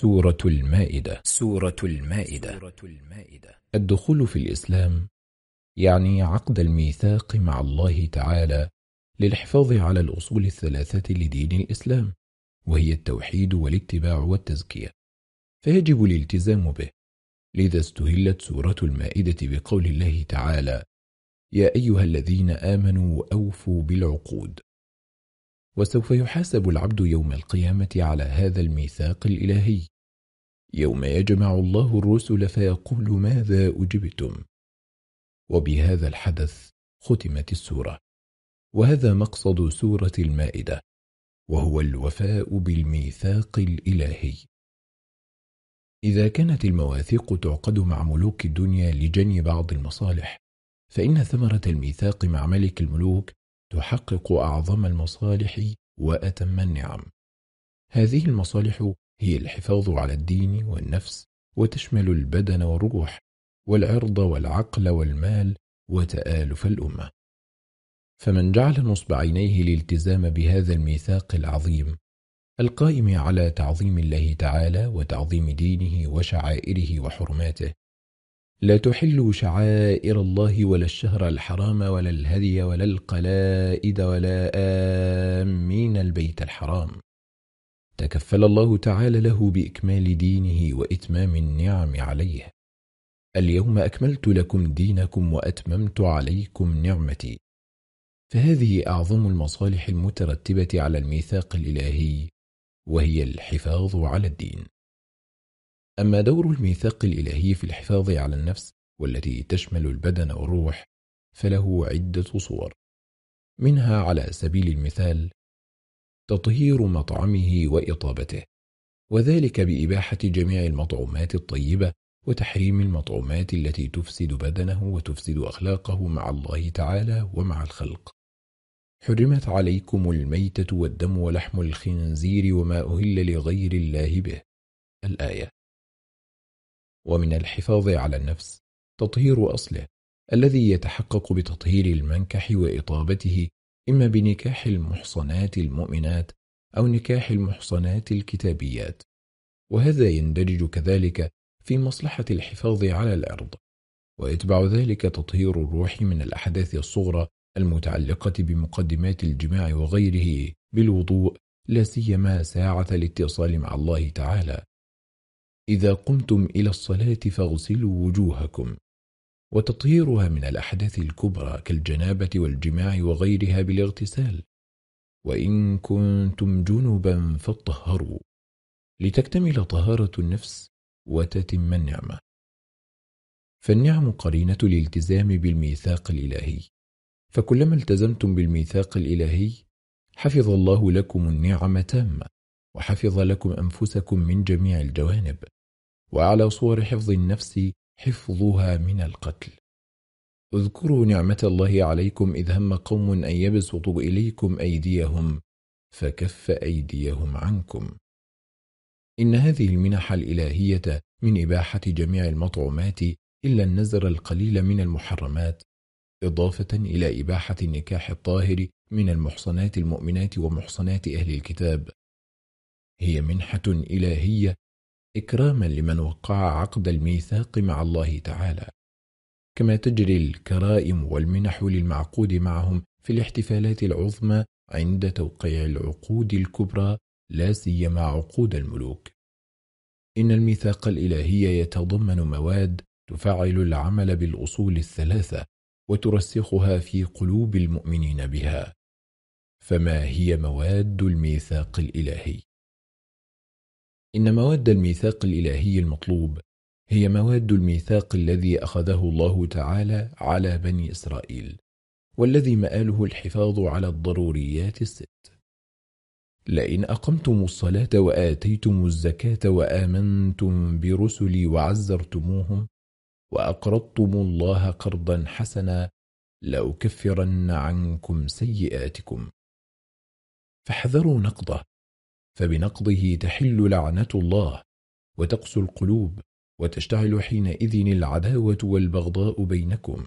سورة المائدة. سورة المائدة. الدخول في الإسلام يعني عقد الميثاق مع الله تعالى للحفاظ على الأصول الثلاثة لدين الإسلام وهي التوحيد والاتباع والتزكية. فيجب الالتزام به. لذا استهلت سورة المائدة بقول الله تعالى يا أيها الذين آمنوا أوفوا بالعقود. وسوف يحاسب العبد يوم القيامة على هذا الميثاق الإلهي. يوم يجمع الله الرسل فيقول ماذا أجبتم؟ وبهذا الحدث ختمت السورة. وهذا مقصد سورة المائدة وهو الوفاء بالميثاق الإلهي. إذا كانت المواثيق تعقد مع ملوك الدنيا لجني بعض المصالح فإن ثمرة الميثاق مع ملك الملوك تحقق أعظم المصالح وأتم النعم. هذه المصالح هي الحفاظ على الدين والنفس وتشمل البدن والروح والعرض والعقل والمال وتآلف الأمة. فمن جعل نصب عينيه الالتزام بهذا الميثاق العظيم القائم على تعظيم الله تعالى وتعظيم دينه وشعائره وحرماته لا تحلوا شعائر الله ولا الشهر الحرام ولا الهدي ولا القلائد ولا آمين البيت الحرام. تكفل الله تعالى له بإكمال دينه وإتمام النعم عليه. اليوم أكملت لكم دينكم وأتممت عليكم نعمتي. فهذه أعظم المصالح المترتبة على الميثاق الإلهي وهي الحفاظ على الدين. أما دور الميثاق الإلهي في الحفاظ على النفس والتي تشمل البدن والروح فله عدة صور. منها على سبيل المثال تطهير مطعمه وإطابته وذلك بإباحة جميع المطعومات الطيبة وتحريم المطعومات التي تفسد بدنه وتفسد أخلاقه مع الله تعالى ومع الخلق. حرمت عليكم الميتة والدم ولحم الخنزير وما أهل لغير الله به. الآية. ومن الحفاظ على النفس تطهير أصله الذي يتحقق بتطهير المنكح وإطابته إما بنكاح المحصنات المؤمنات أو نكاح المحصنات الكتابيات. وهذا يندرج كذلك في مصلحة الحفاظ على الأرض. ويتبع ذلك تطهير الروح من الأحداث الصغرى المتعلقة بمقدمات الجماع وغيره بالوضوء لا سيما ساعة الاتصال مع الله تعالى. إذا قمتم إلى الصلاة فاغسلوا وجوهكم وتطهيرها من الأحداث الكبرى كالجنابة والجماع وغيرها بالاغتسال وإن كنتم جنبا فاطهروا لتكتمل طهارة النفس وتتم النعمة. فالنعم قرينة الالتزام بالميثاق الإلهي. فكلما التزمتم بالميثاق الإلهي حفظ الله لكم النعم تامة وحفظ لكم أنفسكم من جميع الجوانب. وعلى صور حفظ النفس حفظها من القتل. اذكروا نعمة الله عليكم إذ هم قوم أن يبسطوا إليكم أيديهم فكف أيديهم عنكم. إن هذه المنح الإلهية من إباحة جميع المطعومات إلا النزر القليل من المحرمات إضافة إلى إباحة النكاح الطاهر من المحصنات المؤمنات ومحصنات أهل الكتاب. هي منحة إلهية إكراما لمن وقع عقد الميثاق مع الله تعالى. كما تجري الكرائم والمنح للمعقود معهم في الاحتفالات العظمى عند توقيع العقود الكبرى لا سيما عقود الملوك. إن الميثاق الإلهي يتضمن مواد تفعل العمل بالأصول الثلاثة وترسخها في قلوب المؤمنين بها. فما هي مواد الميثاق الإلهي؟ إن مواد الميثاق الإلهي المطلوب هي مواد الميثاق الذي أخذه الله تعالى على بني إسرائيل والذي مآله الحفاظ على الضروريات الست. لئن أقمتم الصلاة وآتيتم الزكاة وآمنتم برسلي وعزرتموهم وأقرضتم الله قرضا حسنا لأكفرن عنكم سيئاتكم. فاحذروا نقضه. فبنقضه تحل لعنة الله وتقسو القلوب وتشتعل حينئذ العداوة والبغضاء بينكم.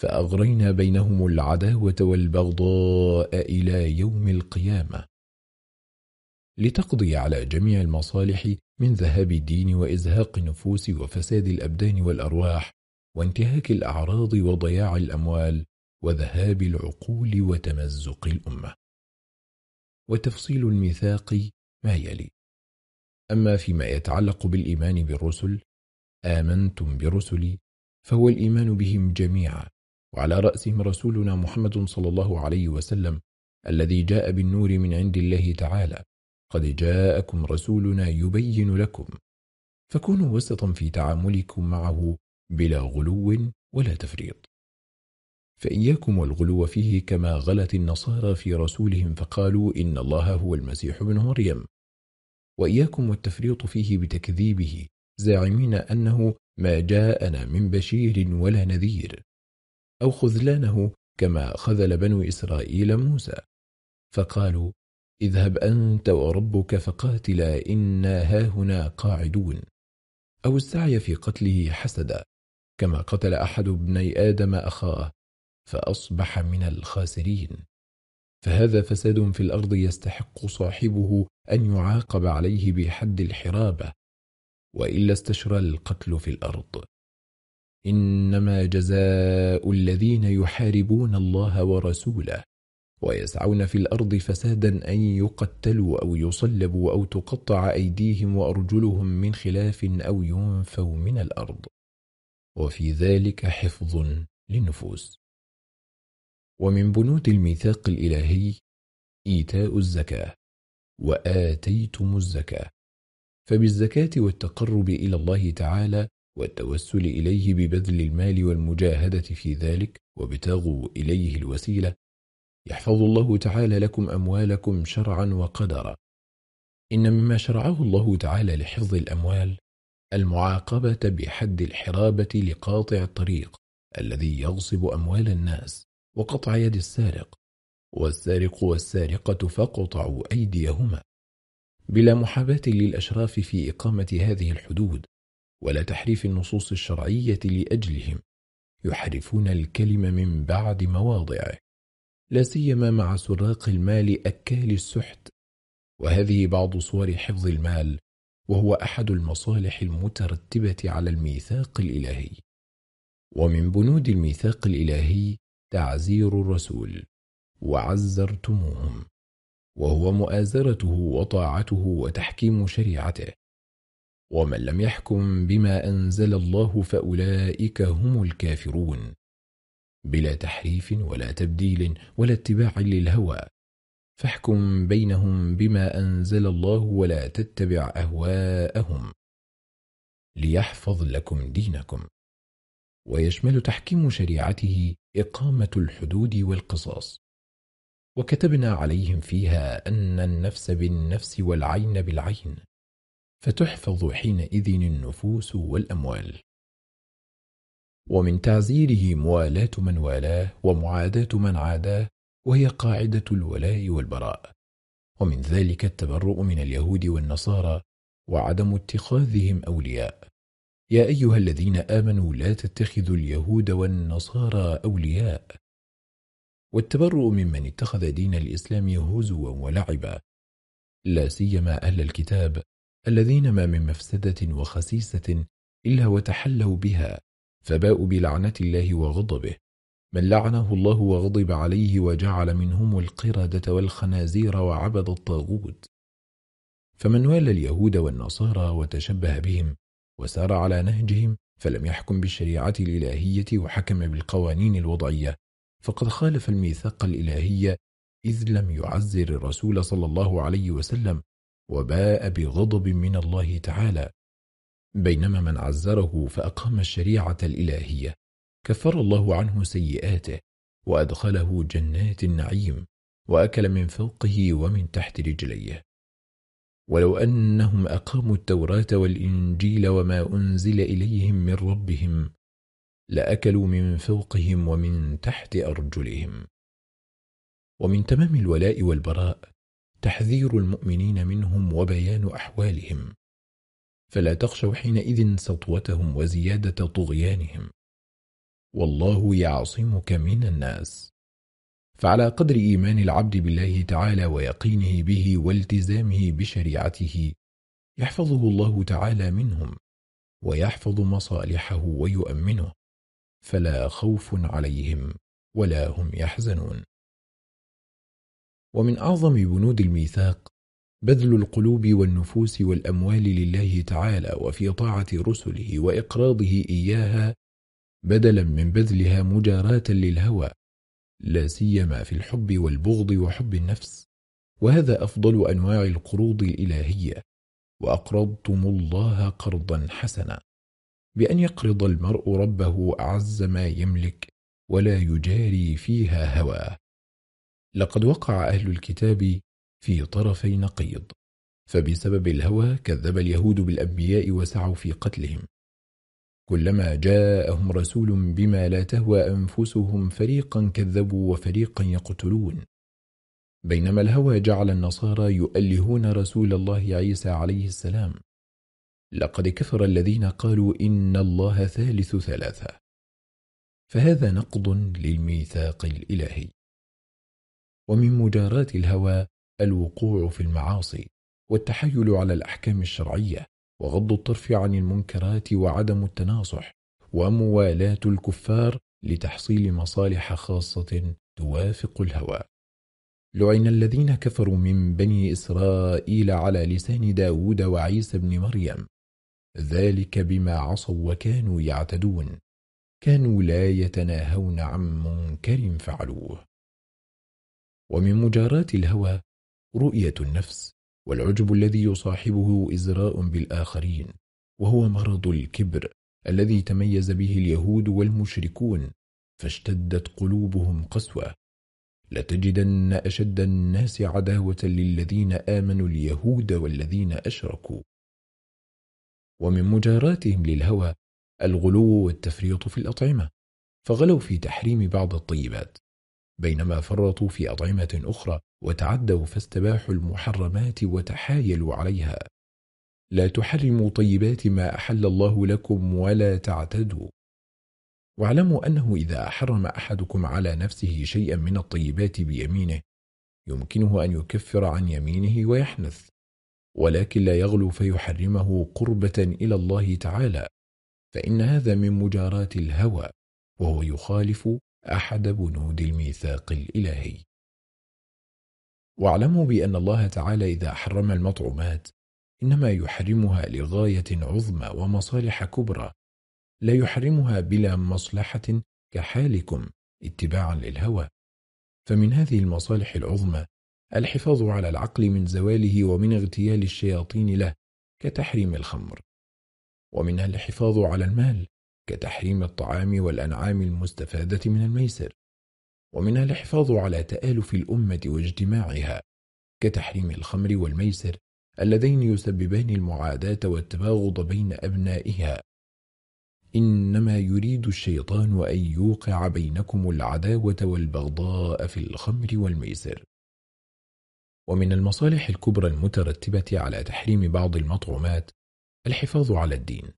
فأغرينا بينهم العداوة والبغضاء إلى يوم القيامة. لتقضي على جميع المصالح من ذهاب الدين وإزهاق النفوس وفساد الأبدان والأرواح وانتهاك الأعراض وضياع الأموال وذهاب العقول وتمزق الأمة. وتفصيل الميثاق ما يلي أما فيما يتعلق بالإيمان بالرسل آمنتم برسلي فهو الإيمان بهم جميعا وعلى رأسهم رسولنا محمد صلى الله عليه وسلم الذي جاء بالنور من عند الله تعالى قد جاءكم رسولنا يبين لكم. فكونوا وسطا في تعاملكم معه بلا غلو ولا تفريط. فإياكم والغلو فيه كما غلت النصارى في رسولهم فقالوا إن الله هو المسيح بن مريم. وإياكم والتفريط فيه بتكذيبه زاعمين أنه ما جاءنا من بشير ولا نذير. أو خذلانه كما خذل بنو إسرائيل موسى. فقالوا اذهب أنت وربك فقاتلا إنا هاهنا قاعدون. أو السعي في قتله حسدا كما قتل أحد ابني آدم أخاه. فأصبح من الخاسرين. فهذا فساد في الأرض يستحق صاحبه أن يعاقب عليه بحد الحرابة وإلا استشرى القتل في الأرض. إنما جزاء الذين يحاربون الله ورسوله ويسعون في الأرض فسادا أن يقتلوا أو يصلبوا أو تقطع أيديهم وأرجلهم من خلاف أو ينفوا من الأرض. وفي ذلك حفظ للنفوس. ومن بنود الميثاق الإلهي إيتاء الزكاة وآتيتم الزكاة. فبالزكاة والتقرب إلى الله تعالى والتوسل إليه ببذل المال والمجاهدة في ذلك وابتغوا إليه الوسيلة يحفظ الله تعالى لكم أموالكم شرعا وقدرا. إن مما شرعه الله تعالى لحفظ الأموال المعاقبة بحد الحرابة لقاطع الطريق الذي يغصب أموال الناس. وقطع يد السارق والسارق والسارقة فاقطعوا أيديهما. بلا محاباة للأشراف في إقامة هذه الحدود ولا تحريف النصوص الشرعية لأجلهم يحرفون الكلم من بعد مواضعه لا سيما مع سراق المال أكال السحت. وهذه بعض صور حفظ المال وهو أحد المصالح المترتبة على الميثاق الإلهي. ومن بنود الميثاق الإلهي تعزير الرسول وعزرتموهم وهو مؤازرته وطاعته وتحكيم شريعته. ومن لم يحكم بما أنزل الله فأولئك هم الكافرون. بلا تحريف ولا تبديل ولا اتباع للهوى. فاحكم بينهم بما أنزل الله ولا تتبع أهواءهم. ليحفظ لكم دينكم. ويشمل تحكيم شريعته إقامة الحدود والقصاص. وكتبنا عليهم فيها أن النفس بالنفس والعين بالعين فتحفظ حينئذ النفوس والأموال. ومن تعزيره موالاة من والاه ومعاداة من عاداه وهي قاعدة الولاء والبراء. ومن ذلك التبرؤ من اليهود والنصارى وعدم اتخاذهم أولياء. يا أيها الذين آمنوا لا تتخذوا اليهود والنصارى أولياء. والتبرؤ ممن اتخذ دين الإسلام هزوا ولعبا. لا سيما أهل الكتاب الذين ما من مفسدة وخسيسة إلا وتحلوا بها فباءوا بلعنة الله وغضبه. من لعنه الله وغضب عليه وجعل منهم القردة والخنازير وعبد الطاغوت. فمن والى اليهود والنصارى وتشبه بهم وسار على نهجهم فلم يحكم بالشريعة الإلهية وحكم بالقوانين الوضعية. فقد خالف الميثاق الإلهي إذ لم يعزر الرسول صلى الله عليه وسلم وباء بغضب من الله تعالى. بينما من عزره فأقام الشريعة الإلهية كفر الله عنه سيئاته وأدخله جنات النعيم وأكل من فوقه ومن تحت رجليه. ولو أنهم أقاموا التوراة والإنجيل وما أنزل إليهم من ربهم لأكلوا من فوقهم ومن تحت أرجلهم. ومن تمام الولاء والبراء تحذير المؤمنين منهم وبيان أحوالهم. فلا تخشوا حينئذ سطوتهم وزيادة طغيانهم. والله يعصمك من الناس. فعلى قدر إيمان العبد بالله تعالى ويقينه به والتزامه بشريعته يحفظه الله تعالى منهم ويحفظ مصالحه ويؤمنه فلا خوف عليهم ولا هم يحزنون. ومن أعظم بنود الميثاق بذل القلوب والنفوس والأموال لله تعالى وفي طاعة رسله وإقراضه إياها بدلا من بذلها مجاراة للهوى لا سيما في الحب والبغض وحب النفس وهذا أفضل أنواع القروض الإلهية. وأقرضتم الله قرضا حسنا بأن يقرض المرء ربه أعز ما يملك ولا يجاري فيها هواه لقد وقع أهل الكتاب في طرفي نقيض فبسبب الهوى كذب اليهود بالأنبياء وسعوا في قتلهم. كلما جاءهم رسول بما لا تهوى أنفسهم فريقا كذبوا وفريقا يقتلون. بينما الهوى جعل النصارى يؤلهون رسول الله عيسى عليه السلام. لقد كفر الذين قالوا إن الله ثالث ثلاثة. فهذا نقض للميثاق الإلهي. ومن مجارات الهوى الوقوع في المعاصي والتحيل على الأحكام الشرعية. وغض الطرف عن المنكرات وعدم التناصح وموالاة الكفار لتحصيل مصالح خاصة توافق الهوى. لعن الذين كفروا من بني إسرائيل على لسان داود وعيسى بن مريم. ذلك بما عصوا وكانوا يعتدون. كانوا لا يتناهون عن منكر فعلوه. ومن مجارات الهوى رؤية النفس. والعجب الذي يصاحبه إزراء بالآخرين وهو مرض الكبر الذي تميز به اليهود والمشركون فاشتدت قلوبهم قسوة. لتجدن أشد الناس عداوة للذين آمنوا اليهود والذين أشركوا. ومن مجاراتهم للهوى الغلو والتفريط في الأطعمة فغلوا في تحريم بعض الطيبات بينما فرطوا في أطعمة أخرى وتعدوا فاستباحوا المحرمات وتحايلوا عليها. لا تحرموا طيبات ما أحل الله لكم ولا تعتدوا. واعلموا أنه إذا حرم أحدكم على نفسه شيئا من الطيبات بيمينه يمكنه أن يكفر عن يمينه ويحنث ولكن لا يغلو فيحرمه قربة إلى الله تعالى فإن هذا من مجارات الهوى وهو يخالف أحد بنود الميثاق الإلهي. واعلموا بأن الله تعالى إذا حرم المطعومات إنما يحرمها لغاية عظمى ومصالح كبرى لا يحرمها بلا مصلحة كحالكم اتباعا للهوى. فمن هذه المصالح العظمى الحفاظ على العقل من زواله ومن اغتيال الشياطين له كتحريم الخمر. ومنها الحفاظ على المال كتحريم الطعام والأنعام المستفادة من الميسر. ومنها الحفاظ على تآلف الأمة واجتماعها كتحريم الخمر والميسر اللذين يسببان المعاداة والتباغض بين أبنائها. إنما يريد الشيطان أن يوقع بينكم العداوة والبغضاء في الخمر والميسر. ومن المصالح الكبرى المترتبة على تحريم بعض المطعومات الحفاظ على الدين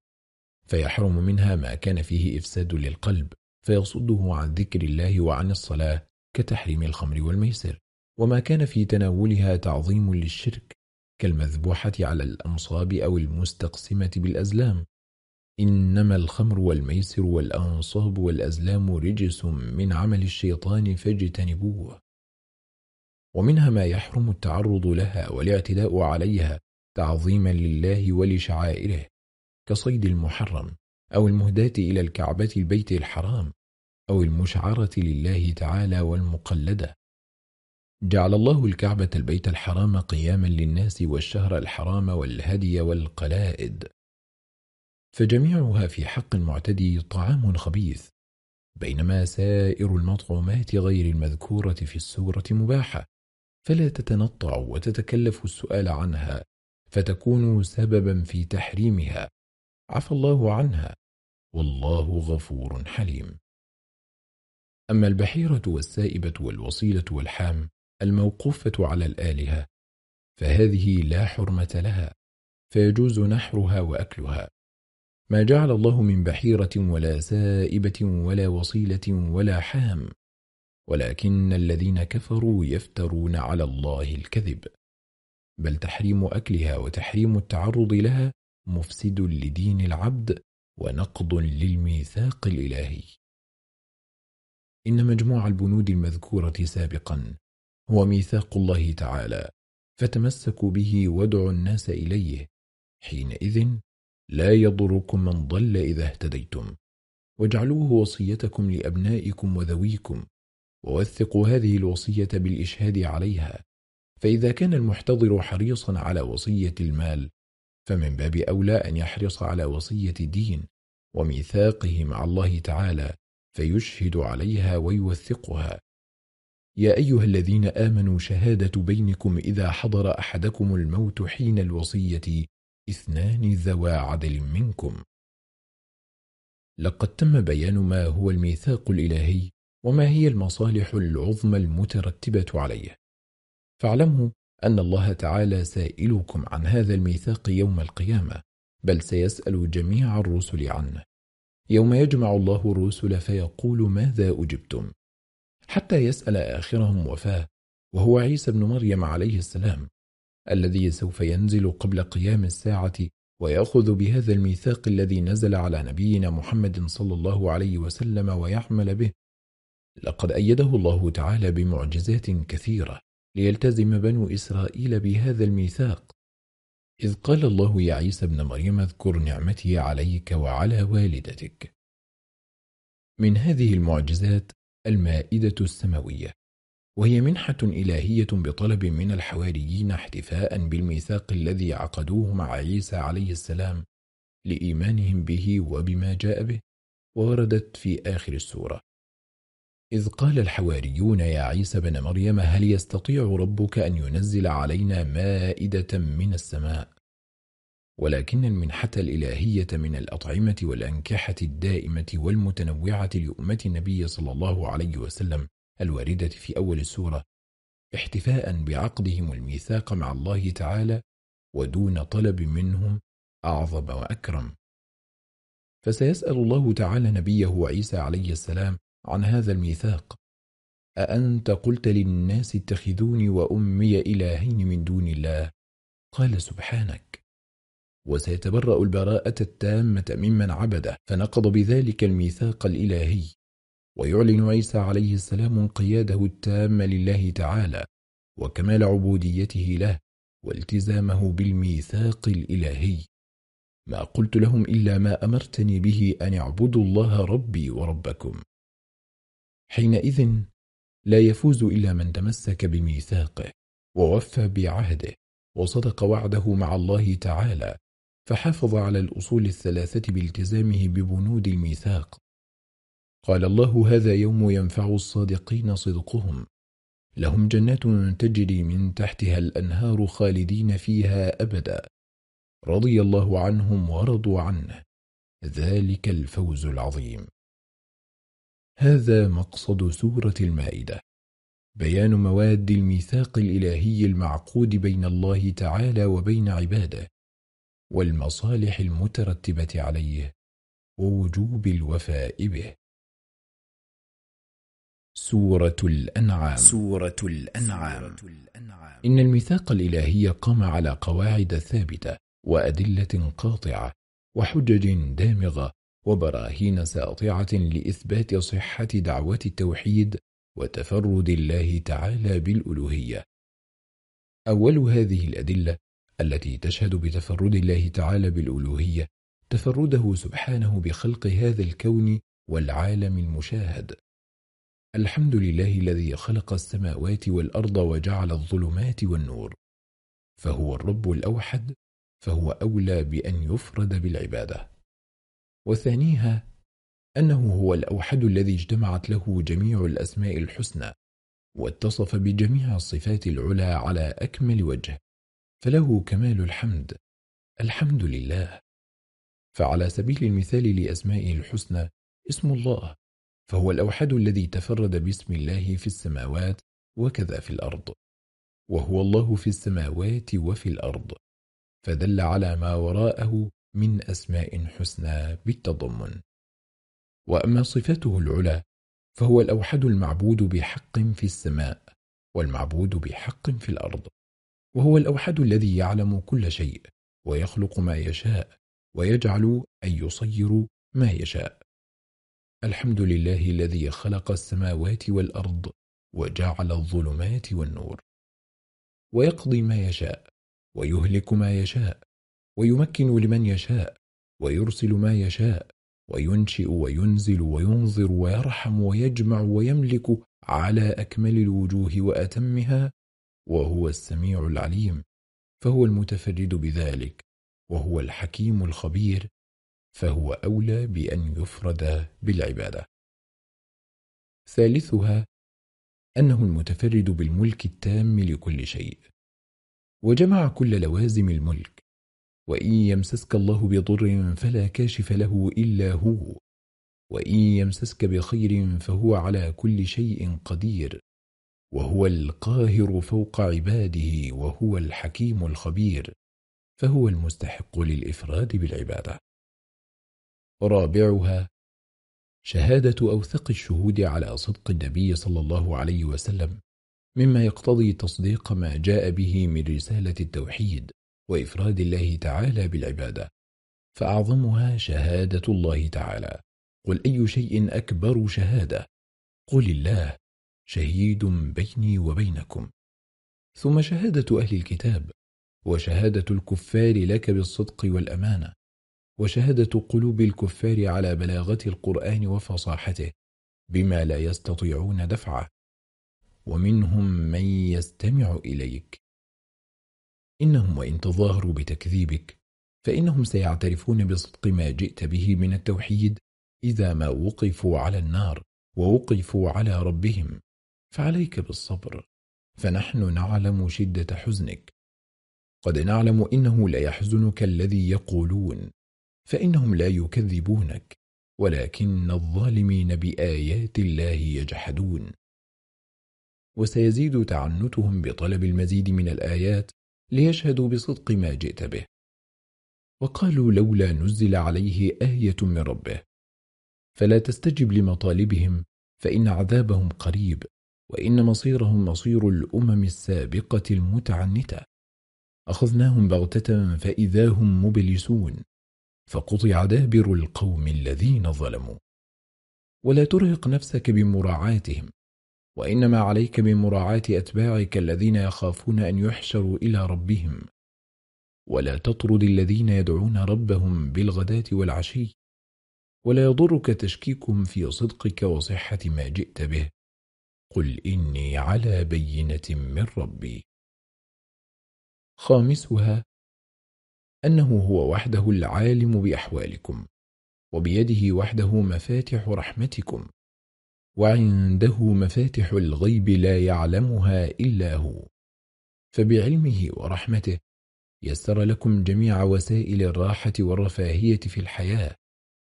فيحرم منها ما كان فيه إفساد للقلب فيصده عن ذكر الله وعن الصلاة كتحريم الخمر والميسر. وما كان في تناولها تعظيم للشرك كالمذبوحة على الأنصاب أو المستقسمة بالأزلام. إنما الخمر والميسر والأنصاب والأزلام رجس من عمل الشيطان فاجتنبوه. ومنها ما يحرم التعرض لها والاعتداء عليها تعظيما لله ولشعائره كصيد المحرم. أو المهداة إلى الكعبة البيت الحرام أو المشعرة لله تعالى والمقلدة. جعل الله الكعبة البيت الحرام قياما للناس والشهر الحرام والهدي والقلائد. فجميعها في حق المعتدي طعام خبيث بينما سائر المطعومات غير المذكورة في السورة مباحة. فلا تتنطعوا وتتكلفوا السؤال عنها فتكونوا سببا في تحريمها. عفى الله عنها. والله غفور حليم. أما البحيرة والسائبة والوصيلة والحام الموقوفة على الآلهة فهذه لا حرمة لها فيجوز نحرها وأكلها. ما جعل الله من بحيرة ولا سائبة ولا وصيلة ولا حام ولكن الذين كفروا يفترون على الله الكذب. بل تحريم أكلها وتحريم التعرض لها مفسد لدين العبد ونقض للميثاق الإلهي. إن مجموع البنود المذكورة سابقا هو ميثاق الله تعالى فتمسكوا به وادعوا الناس إليه. حينئذ لا يضركم من ضل إذا اهتديتم. واجعلوه وصيتكم لأبنائكم وذويكم ووثقوا هذه الوصية بالإشهاد عليها. فإذا كان المحتضر حريصا على وصية المال فمن باب أولى أن يحرص على وصية دين وميثاقه مع الله تعالى فيشهد عليها ويوثقها. يا أيها الذين آمنوا شهادة بينكم إذا حضر أحدكم الموت حين الوصية اثنان ذوى عدل منكم. لقد تم بيان ما هو الميثاق الإلهي وما هي المصالح العظمى المترتبة عليه. فاعلموا أن الله تعالى سائلكم عن هذا الميثاق يوم القيامة بل سيسأل جميع الرسل عنه. يوم يجمع الله الرسل فيقول ماذا أجبتم؟ حتى يسأل آخرهم وفاه وهو عيسى بن مريم عليه السلام الذي سوف ينزل قبل قيام الساعة ويأخذ بهذا الميثاق الذي نزل على نبينا محمد صلى الله عليه وسلم ويعمل به. لقد أيده الله تعالى بمعجزات كثيرة. ليلتزم بنو إسرائيل بهذا الميثاق. إذ قال الله يا عيسى ابن مريم اذكر نعمتي عليك وعلى والدتك. من هذه المعجزات المائدة السماوية وهي منحة إلهية بطلب من الحواريين احتفاء بالميثاق الذي عقدوه مع عيسى عليه السلام لإيمانهم به وبما جاء به ووردت في آخر السورة. إذ قال الحواريون يا عيسى بن مريم هل يستطيع ربك أن ينزل علينا مائدة من السماء؟ ولكن المنحة الإلهية من الأطعمة والأنكحة الدائمة والمتنوعة لأمة النبي صلى الله عليه وسلم الواردة في أول السورة احتفاء بعقدهم الميثاق مع الله تعالى ودون طلب منهم أعظم وأكرم. فسيسأل الله تعالى نبيه عيسى عليه السلام عن هذا الميثاق. أأنت قلت للناس اتخذوني وأمي إلهين من دون الله؟ قال سبحانك. وسيتبرأ البراءة التامة ممن عبده فنقض بذلك الميثاق الإلهي. ويعلن عيسى عليه السلام انقياده التام لله تعالى وكمال عبوديته له والتزامه بالميثاق الإلهي. ما قلت لهم إلا ما أمرتني به أن اعبدوا الله ربي وربكم. حينئذ لا يفوز إلا من تمسك بميثاقه ووفى بعهده وصدق وعده مع الله تعالى فحافظ على الأصول الثلاثة بالتزامه ببنود الميثاق. قال الله هذا يوم ينفع الصادقين صدقهم. لهم جنات تجري من تحتها الأنهار خالدين فيها أبدا. رضي الله عنهم ورضوا عنه. ذلك الفوز العظيم. هذا مقصد سورة المائدة. بيان مواد الميثاق الإلهي المعقود بين الله تعالى وبين عباده والمصالح المترتبة عليه ووجوب الوفاء به. سورة الأنعام. سورة الأنعام. إن الميثاق الإلهي قام على قواعد ثابتة وأدلة قاطعة وحجج دامغة وبراهين ساطعة لإثبات صحة دعوة التوحيد وتفرد الله تعالى بالألوهية. أول هذه الأدلة التي تشهد بتفرد الله تعالى بالألوهية تفرده سبحانه بخلق هذا الكون والعالم المشاهد. الحمد لله الذي خلق السماوات والأرض وجعل الظلمات والنور. فهو الرب الأوحد فهو أولى بأن يفرد بالعبادة. وثانيها أنه هو الأوحد الذي اجتمعت له جميع الأسماء الحسنى واتصف بجميع الصفات العلى على أكمل وجه فله كمال الحمد الحمد لله. فعلى سبيل المثال لأسمائه الحسنى اسم الله فهو الأوحد الذي تفرد باسم الله في السماوات وكذا في الأرض وهو الله في السماوات وفي الأرض فدل على ما وراءه من أسماء حسنى بالتضمن. وأما صفاته العلى فهو الأوحد المعبود بحق في السماء والمعبود بحق في الأرض. وهو الأوحد الذي يعلم كل شيء ويخلق ما يشاء ويجعل أن يصير ما يشاء. الحمد لله الذي خلق السماوات والأرض وجعل الظلمات والنور. ويقضي ما يشاء ويهلك ما يشاء ويمكن لمن يشاء ويرسل ما يشاء وينشئ وينزل وينظر ويرحم ويجمع ويملك على أكمل الوجوه وأتمها وهو السميع العليم فهو المتفرد بذلك وهو الحكيم الخبير فهو أولى بأن يفرد بالعبادة. ثالثها أنه المتفرد بالملك التام لكل شيء وجمع كل لوازم الملك وإن يمسسك الله بضر فلا كاشف له إلا هو وإن يمسسك بخير فهو على كل شيء قدير وهو القاهر فوق عباده وهو الحكيم الخبير فهو المستحق للإفراد بالعبادة. رابعها شهادة أوثق الشهود على صدق النبي صلى الله عليه وسلم مما يقتضي تصديق ما جاء به من رسالة التوحيد. وإفراد الله تعالى بالعبادة فأعظمها شهادة الله تعالى. قل أي شيء أكبر شهادة؟ قل الله شهيد بيني وبينكم. ثم شهادة أهل الكتاب وشهادة الكفار لك بالصدق والأمانة وشهادة قلوب الكفار على بلاغة القرآن وفصاحته بما لا يستطيعون دفعه. ومنهم من يستمع إليك. إنهم وإن تظاهروا بتكذيبك فإنهم سيعترفون بصدق ما جئت به من التوحيد إذا ما وقفوا على النار ووقفوا على ربهم. فعليك بالصبر فنحن نعلم شدة حزنك. قد نعلم إنه ليحزنك الذي يقولون فإنهم لا يكذبونك ولكن الظالمين بآيات الله يجحدون. وسيزيد تعنتهم بطلب المزيد من الآيات ليشهدوا بصدق ما جئت به. وقالوا لولا نزل عليه آية من ربه. فلا تستجب لمطالبهم فإن عذابهم قريب وإن مصيرهم مصير الأمم السابقة المتعنتة. أخذناهم بغتة فإذا هم مبلسون فقطع دابر القوم الذين ظلموا. ولا ترهق نفسك بمراعاتهم وإنما عليك بمراعاة أتباعك الذين يخافون أن يحشروا إلى ربهم. ولا تطرد الذين يدعون ربهم بالغداة والعشي. ولا يضرك تشكيكهم في صدقك وصحة ما جئت به. قل إني على بينة من ربي. خامسها أنه هو وحده العالم بأحوالكم وبيده وحده مفاتح رحمتكم. وعنده مفاتح الغيب لا يعلمها إلا هو. فبعلمه ورحمته يسر لكم جميع وسائل الراحة والرفاهية في الحياة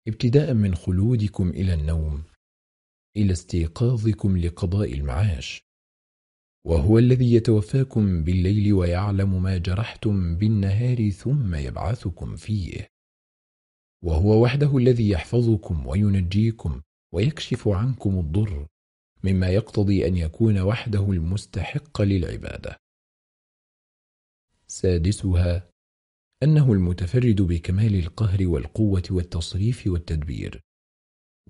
ابتداء من خلودكم إلى النوم إلى استيقاظكم لقضاء المعاش. وهو الذي يتوفاكم بالليل ويعلم ما جرحتم بالنهار ثم يبعثكم فيه. وهو وحده الذي يحفظكم وينجيكم ويكشف عنكم الضر مما يقتضي أن يكون وحده المستحق للعبادة. سادسها أنه المتفرد بكمال القهر والقوة والتصريف والتدبير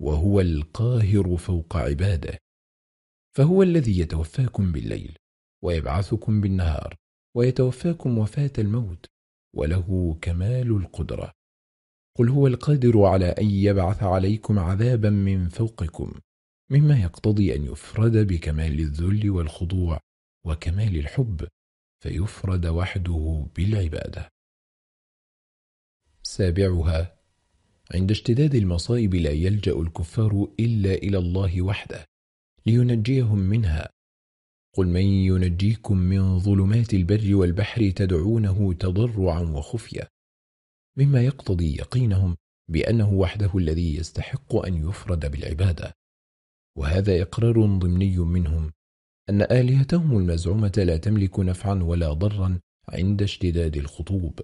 وهو القاهر فوق عباده فهو الذي يتوفاكم بالليل ويبعثكم بالنهار ويتوفاكم وفاة الموت وله كمال القدرة. قل هو القادر على أن يبعث عليكم عذابا من فوقكم مما يقتضي أن يفرد بكمال الذل والخضوع وكمال الحب فيفرد وحده بالعبادة. سابعها عند اشتداد المصائب لا يلجأ الكفار إلا إلى الله وحده لينجيهم منها. قل من ينجيكم من ظلمات البر والبحر تدعونه تضرعا وخفية. مما يقتضي يقينهم بأنه وحده الذي يستحق أن يفرد بالعبادة. وهذا إقرار ضمني منهم أن آلهتهم المزعومة لا تملك نفعا ولا ضرا عند اشتداد الخطوب.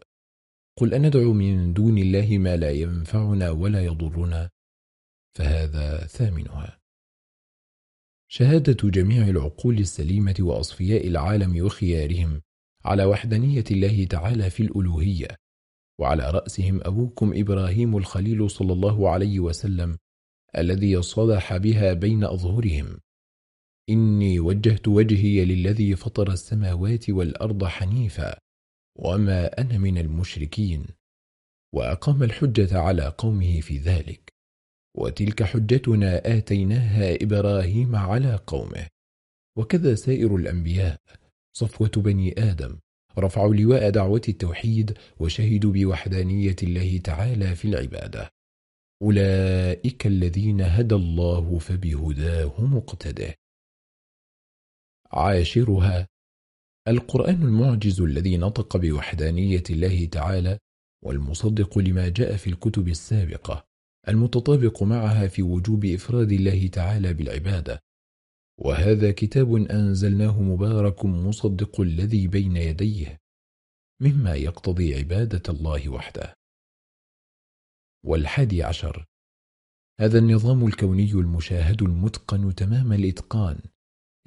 قل أندعو من دون الله ما لا ينفعنا ولا يضرنا؟ فهذا ثامنها. شهادة جميع العقول السليمة وأصفياء العالم وخيارهم على وحدانية الله تعالى في الألوهية وعلى رأسهم أبوكم إبراهيم الخليل صلى الله عليه وسلم الذي صلح بها بين أظهرهم. إني وجهت وجهي للذي فطر السماوات والأرض حنيفا وما أنا من المشركين. وأقام الحجة على قومه في ذلك. وتلك حجتنا آتيناها إبراهيم على قومه. وكذا سائر الأنبياء صفوة بني آدم. رفعوا لواء دعوة التوحيد وشهدوا بوحدانية الله تعالى في العبادة. أولئك الذين هدى الله فبهداه مقتده عاشرها القرآن المعجز الذي نطق بوحدانية الله تعالى والمصدق لما جاء في الكتب السابقة المتطابق معها في وجوب إفراد الله تعالى بالعبادة. وهذا كتاب أنزلناه مبارك مصدق الذي بين يديه مما يقتضي عبادة الله وحده. والحادي عشر هذا النظام الكوني المشاهد المتقن تمام الإتقان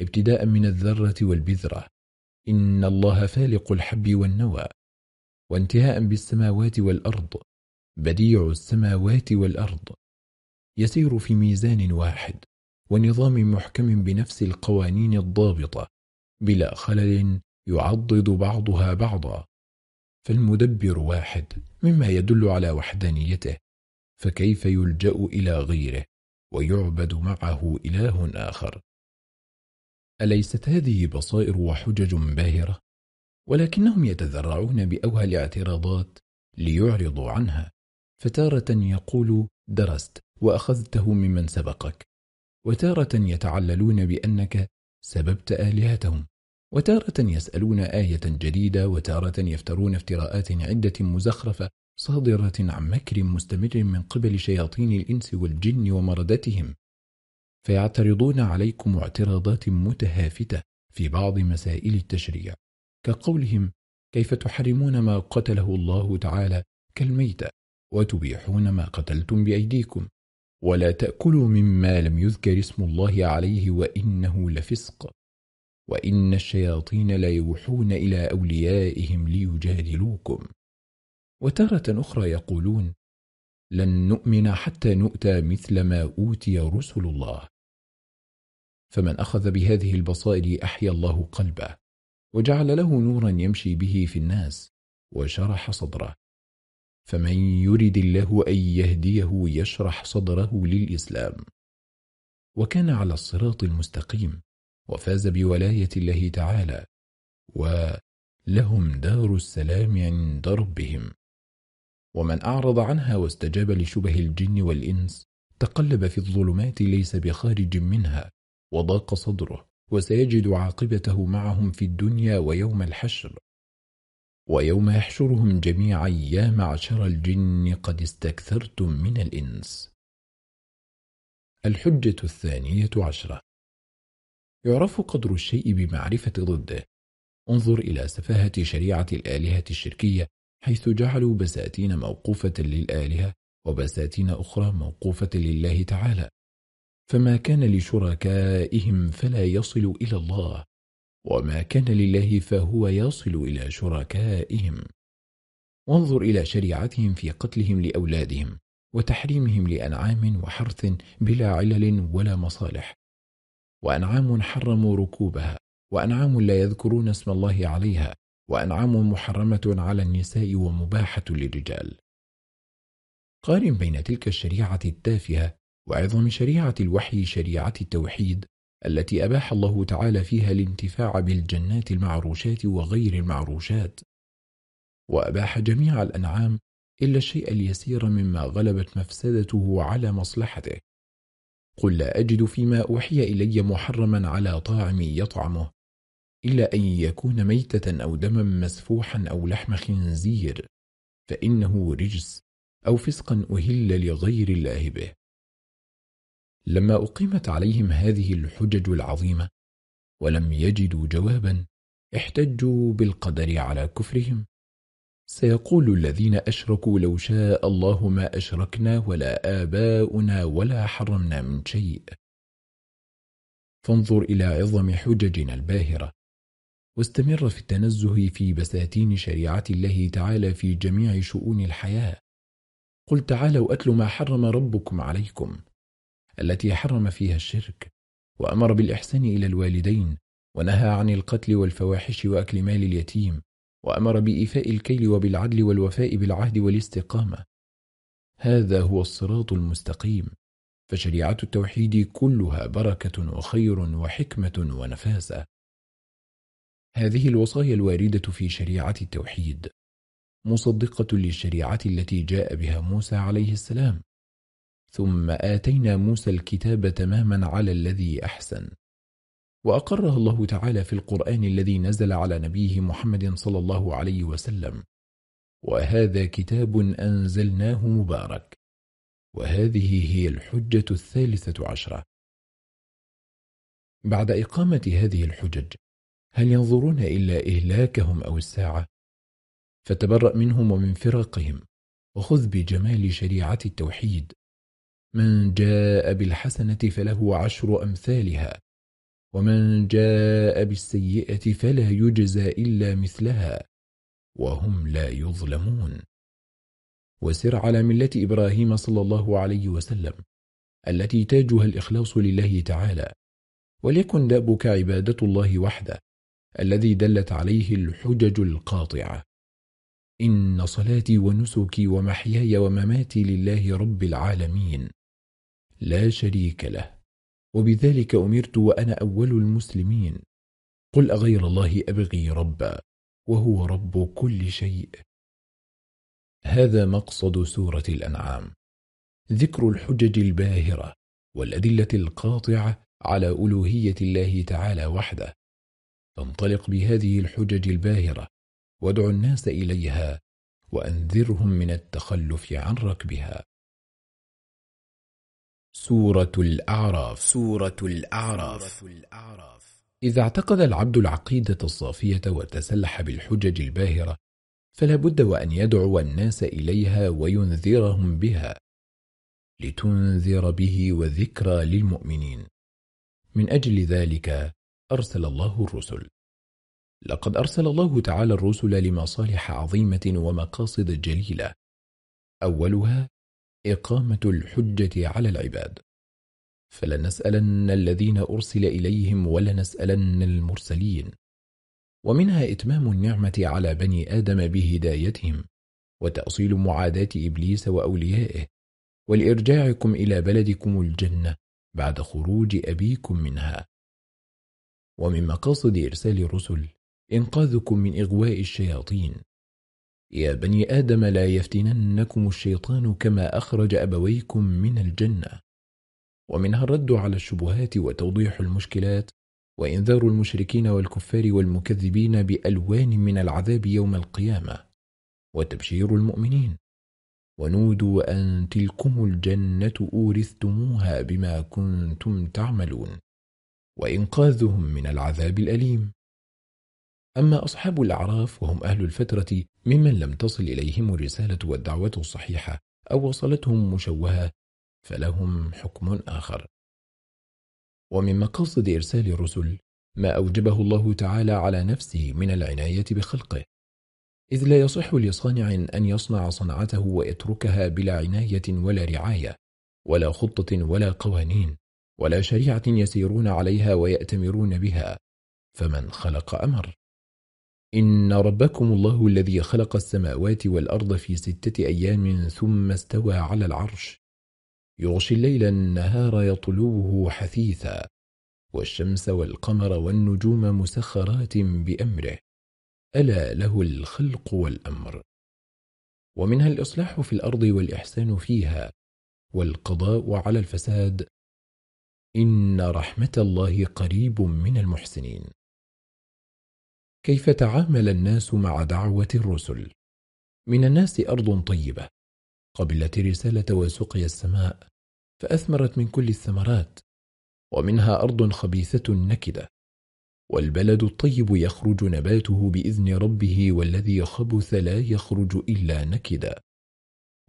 ابتداء من الذرة والبذرة. إن الله فالق الحب والنوى وانتهاء بالسماوات والأرض بديع السماوات والأرض. يسير في ميزان واحد. ونظام محكم بنفس القوانين الضابطة بلا خلل يعضد بعضها بعضا. فالمدبر واحد مما يدل على وحدانيته فكيف يلجأ إلى غيره ويعبد معه إله آخر؟ أليست هذه بصائر وحجج باهرة؟ ولكنهم يتذرعون بأوهى الاعتراضات ليعرضوا عنها. فتارة يقول درست وأخذته ممن سبقك. وتارة يتعللون بأنك سببت آلهتهم وتارة يسألون آية جديدة وتارة يفترون افتراءات عدة مزخرفة صادرة عن مكر مستمر من قبل شياطين الإنس والجن ومردتهم فيعترضون عليكم اعتراضات متهافتة في بعض مسائل التشريع كقولهم كيف تحرمون ما قتله الله تعالى كالميتة وتبيحون ما قتلتم بأيديكم؟ ولا تأكلوا مما لم يذكر اسم الله عليه وإنه لفسق. وإن الشياطين ليوحون إلى أوليائهم ليجادلوكم. وتارة أخرى يقولون لن نؤمن حتى نؤتى مثل ما أوتي رسل الله. فمن أخذ بهذه البصائر أحيا الله قلبه وجعل له نورا يمشي به في الناس وشرح صدره. فمن يرد الله أن يهديه يشرح صدره للإسلام. وكان على الصراط المستقيم وفاز بولاية الله تعالى ولهم دار السلام عند ربهم. ومن أعرض عنها واستجاب لشبه الجن والإنس تقلب في الظلمات ليس بخارج منها وضاق صدره وسيجد عاقبته معهم في الدنيا ويوم الحشر. ويوم يحشرهم جميعا يا معشر الجن قد استكثرتم من الإنس. الحجة الثانية عشرة. يعرف قدر الشيء بمعرفة ضده. انظر إلى سفاهة شريعة الآلهة الشركية حيث جعلوا بساتين موقوفة للآلهة وبساتين أخرى موقوفة لله تعالى. فما كان لشركائهم فلا يصل إلى الله. وما كان لله فهو يصل إلى شركائهم. وانظر إلى شريعتهم في قتلهم لأولادهم وتحريمهم لأنعام وحرث بلا علل ولا مصالح. وأنعام حرموا ركوبها وأنعام لا يذكرون اسم الله عليها وأنعام محرمة على النساء ومباحة للرجال. قارن بين تلك الشريعة التافهة وعظم شريعة الوحي شريعة التوحيد التي أباح الله تعالى فيها الانتفاع بالجنات المعروشات وغير المعروشات. وأباح جميع الأنعام إلا الشيء اليسير مما غلبت مفسدته على مصلحته. قل لا أجد فيما أوحي إلي محرما على طاعم يطعمه إلا أن يكون ميتة أو دما مسفوحا أو لحم خنزير فإنه رجس أو فسقا أهل لغير الله به. لما أقيمت عليهم هذه الحجج العظيمة ولم يجدوا جوابا احتجوا بالقدر على كفرهم. سيقول الذين أشركوا لو شاء الله ما أشركنا ولا آباؤنا ولا حرمنا من شيء. فانظر إلى عظم حججنا الباهرة. واستمر في التنزه في بساتين شريعة الله تعالى في جميع شؤون الحياة. قل تعالوا أتل ما حرم ربكم عليكم. التي حرم فيها الشرك وأمر بالإحسان إلى الوالدين ونهى عن القتل والفواحش وأكل مال اليتيم وأمر بإيفاء الكيل وبالعدل والوفاء بالعهد والاستقامة. هذا هو الصراط المستقيم فشريعة التوحيد كلها بركة وخير وحكمة ونفاسة هذه الوصايا الواردة في شريعة التوحيد مصدقة للشريعة التي جاء بها موسى عليه السلام. ثم آتينا موسى الكتاب تماما على الذي أحسن. وأقرها الله تعالى في القرآن الذي نزل على نبيه محمد صلى الله عليه وسلم. وهذا كتاب أنزلناه مبارك. وهذه هي الحجة الثالثة عشرة. بعد إقامة هذه الحجج هل ينظرون إلا إهلاكهم أو الساعة؟ فتبرأ منهم ومن فرقهم وخذ بجمال شريعة التوحيد. من جاء بالحسنة فله عشر أمثالها ومن جاء بالسيئة فلا يجزى إلا مثلها وهم لا يظلمون. وسر على ملة إبراهيم صلى الله عليه وسلم التي تاجها الإخلاص لله تعالى وليكن دابك عبادة الله وحده الذي دلت عليه الحجج القاطعة. إن صلاتي ونسكي ومحياي ومماتي لله رب العالمين. لا شريك له. وبذلك أمرت وأنا أول المسلمين. قل أغير الله أبغي ربا وهو رب كل شيء. هذا مقصد سورة الأنعام. ذكر الحجج الباهرة والأدلة القاطعة على ألوهية الله تعالى وحده. فانطلق بهذه الحجج الباهرة وادع الناس إليها وأنذرهم من التخلف عن ركبها. سورة الأعراف. سورة الأعراف. إذا اعتقد العبد العقيدة الصافية وتسلح بالحجج الباهرة فلا بد وأن يدعو الناس إليها وينذرهم بها لتنذر به وذكرى للمؤمنين. من أجل ذلك أرسل الله الرسل. لقد أرسل الله تعالى الرسل لمصالح عظيمة ومقاصد جليلة. أولها إقامة الحجة على العباد. فلنسألن الذين أرسل إليهم ولنسألن المرسلين. ومنها إتمام النعمة على بني آدم بهدايتهم وتأصيل معاداة إبليس وأوليائه. والإرجاعكم إلى بلدكم الجنة بعد خروج أبيكم منها. ومن مقاصد إرسال الرسل إنقاذكم من إغواء الشياطين. يا بني آدم لا يفتننكم الشيطان كما أخرج أبويكم من الجنة. ومنها الرد على الشبهات وتوضيح المشكلات وإنذار المشركين والكفار والمكذبين بألوان من العذاب يوم القيامة وتبشير المؤمنين. ونودوا أن تلكم الجنة أورثتموها بما كنتم تعملون. وإنقاذهم من العذاب الأليم. أما أصحاب الأعراف وهم أهل الفترة ممن لم تصل إليهم الرسالة والدعوة الصحيحة أو وصلتهم مشوهة فلهم حكم آخر. ومن مقاصد إرسال الرسل ما أوجبه الله تعالى على نفسه من العناية بخلقه. إذ لا يصح لصانع أن يصنع صنعته ويتركها بلا عناية ولا رعاية ولا خطة ولا قوانين ولا شريعة يسيرون عليها ويأتمرون بها فمن خلق أمر. إن ربكم الله الذي خلق السماوات والأرض في ستة أيام ثم استوى على العرش. يغشي الليل النهار يطلبه حثيثا والشمس والقمر والنجوم مسخرات بأمره. ألا له الخلق والأمر. ومنها الإصلاح في الأرض والإحسان فيها والقضاء على الفساد. إن رحمة الله قريب من المحسنين. كيف تعامل الناس مع دعوة الرسل؟ من الناس أرض طيبة. قبلت رسالة وسقي السماء فأثمرت من كل الثمرات ومنها أرض خبيثة نكدة. والبلد الطيب يخرج نباته بإذن ربه والذي خبث لا يخرج إلا نكدا.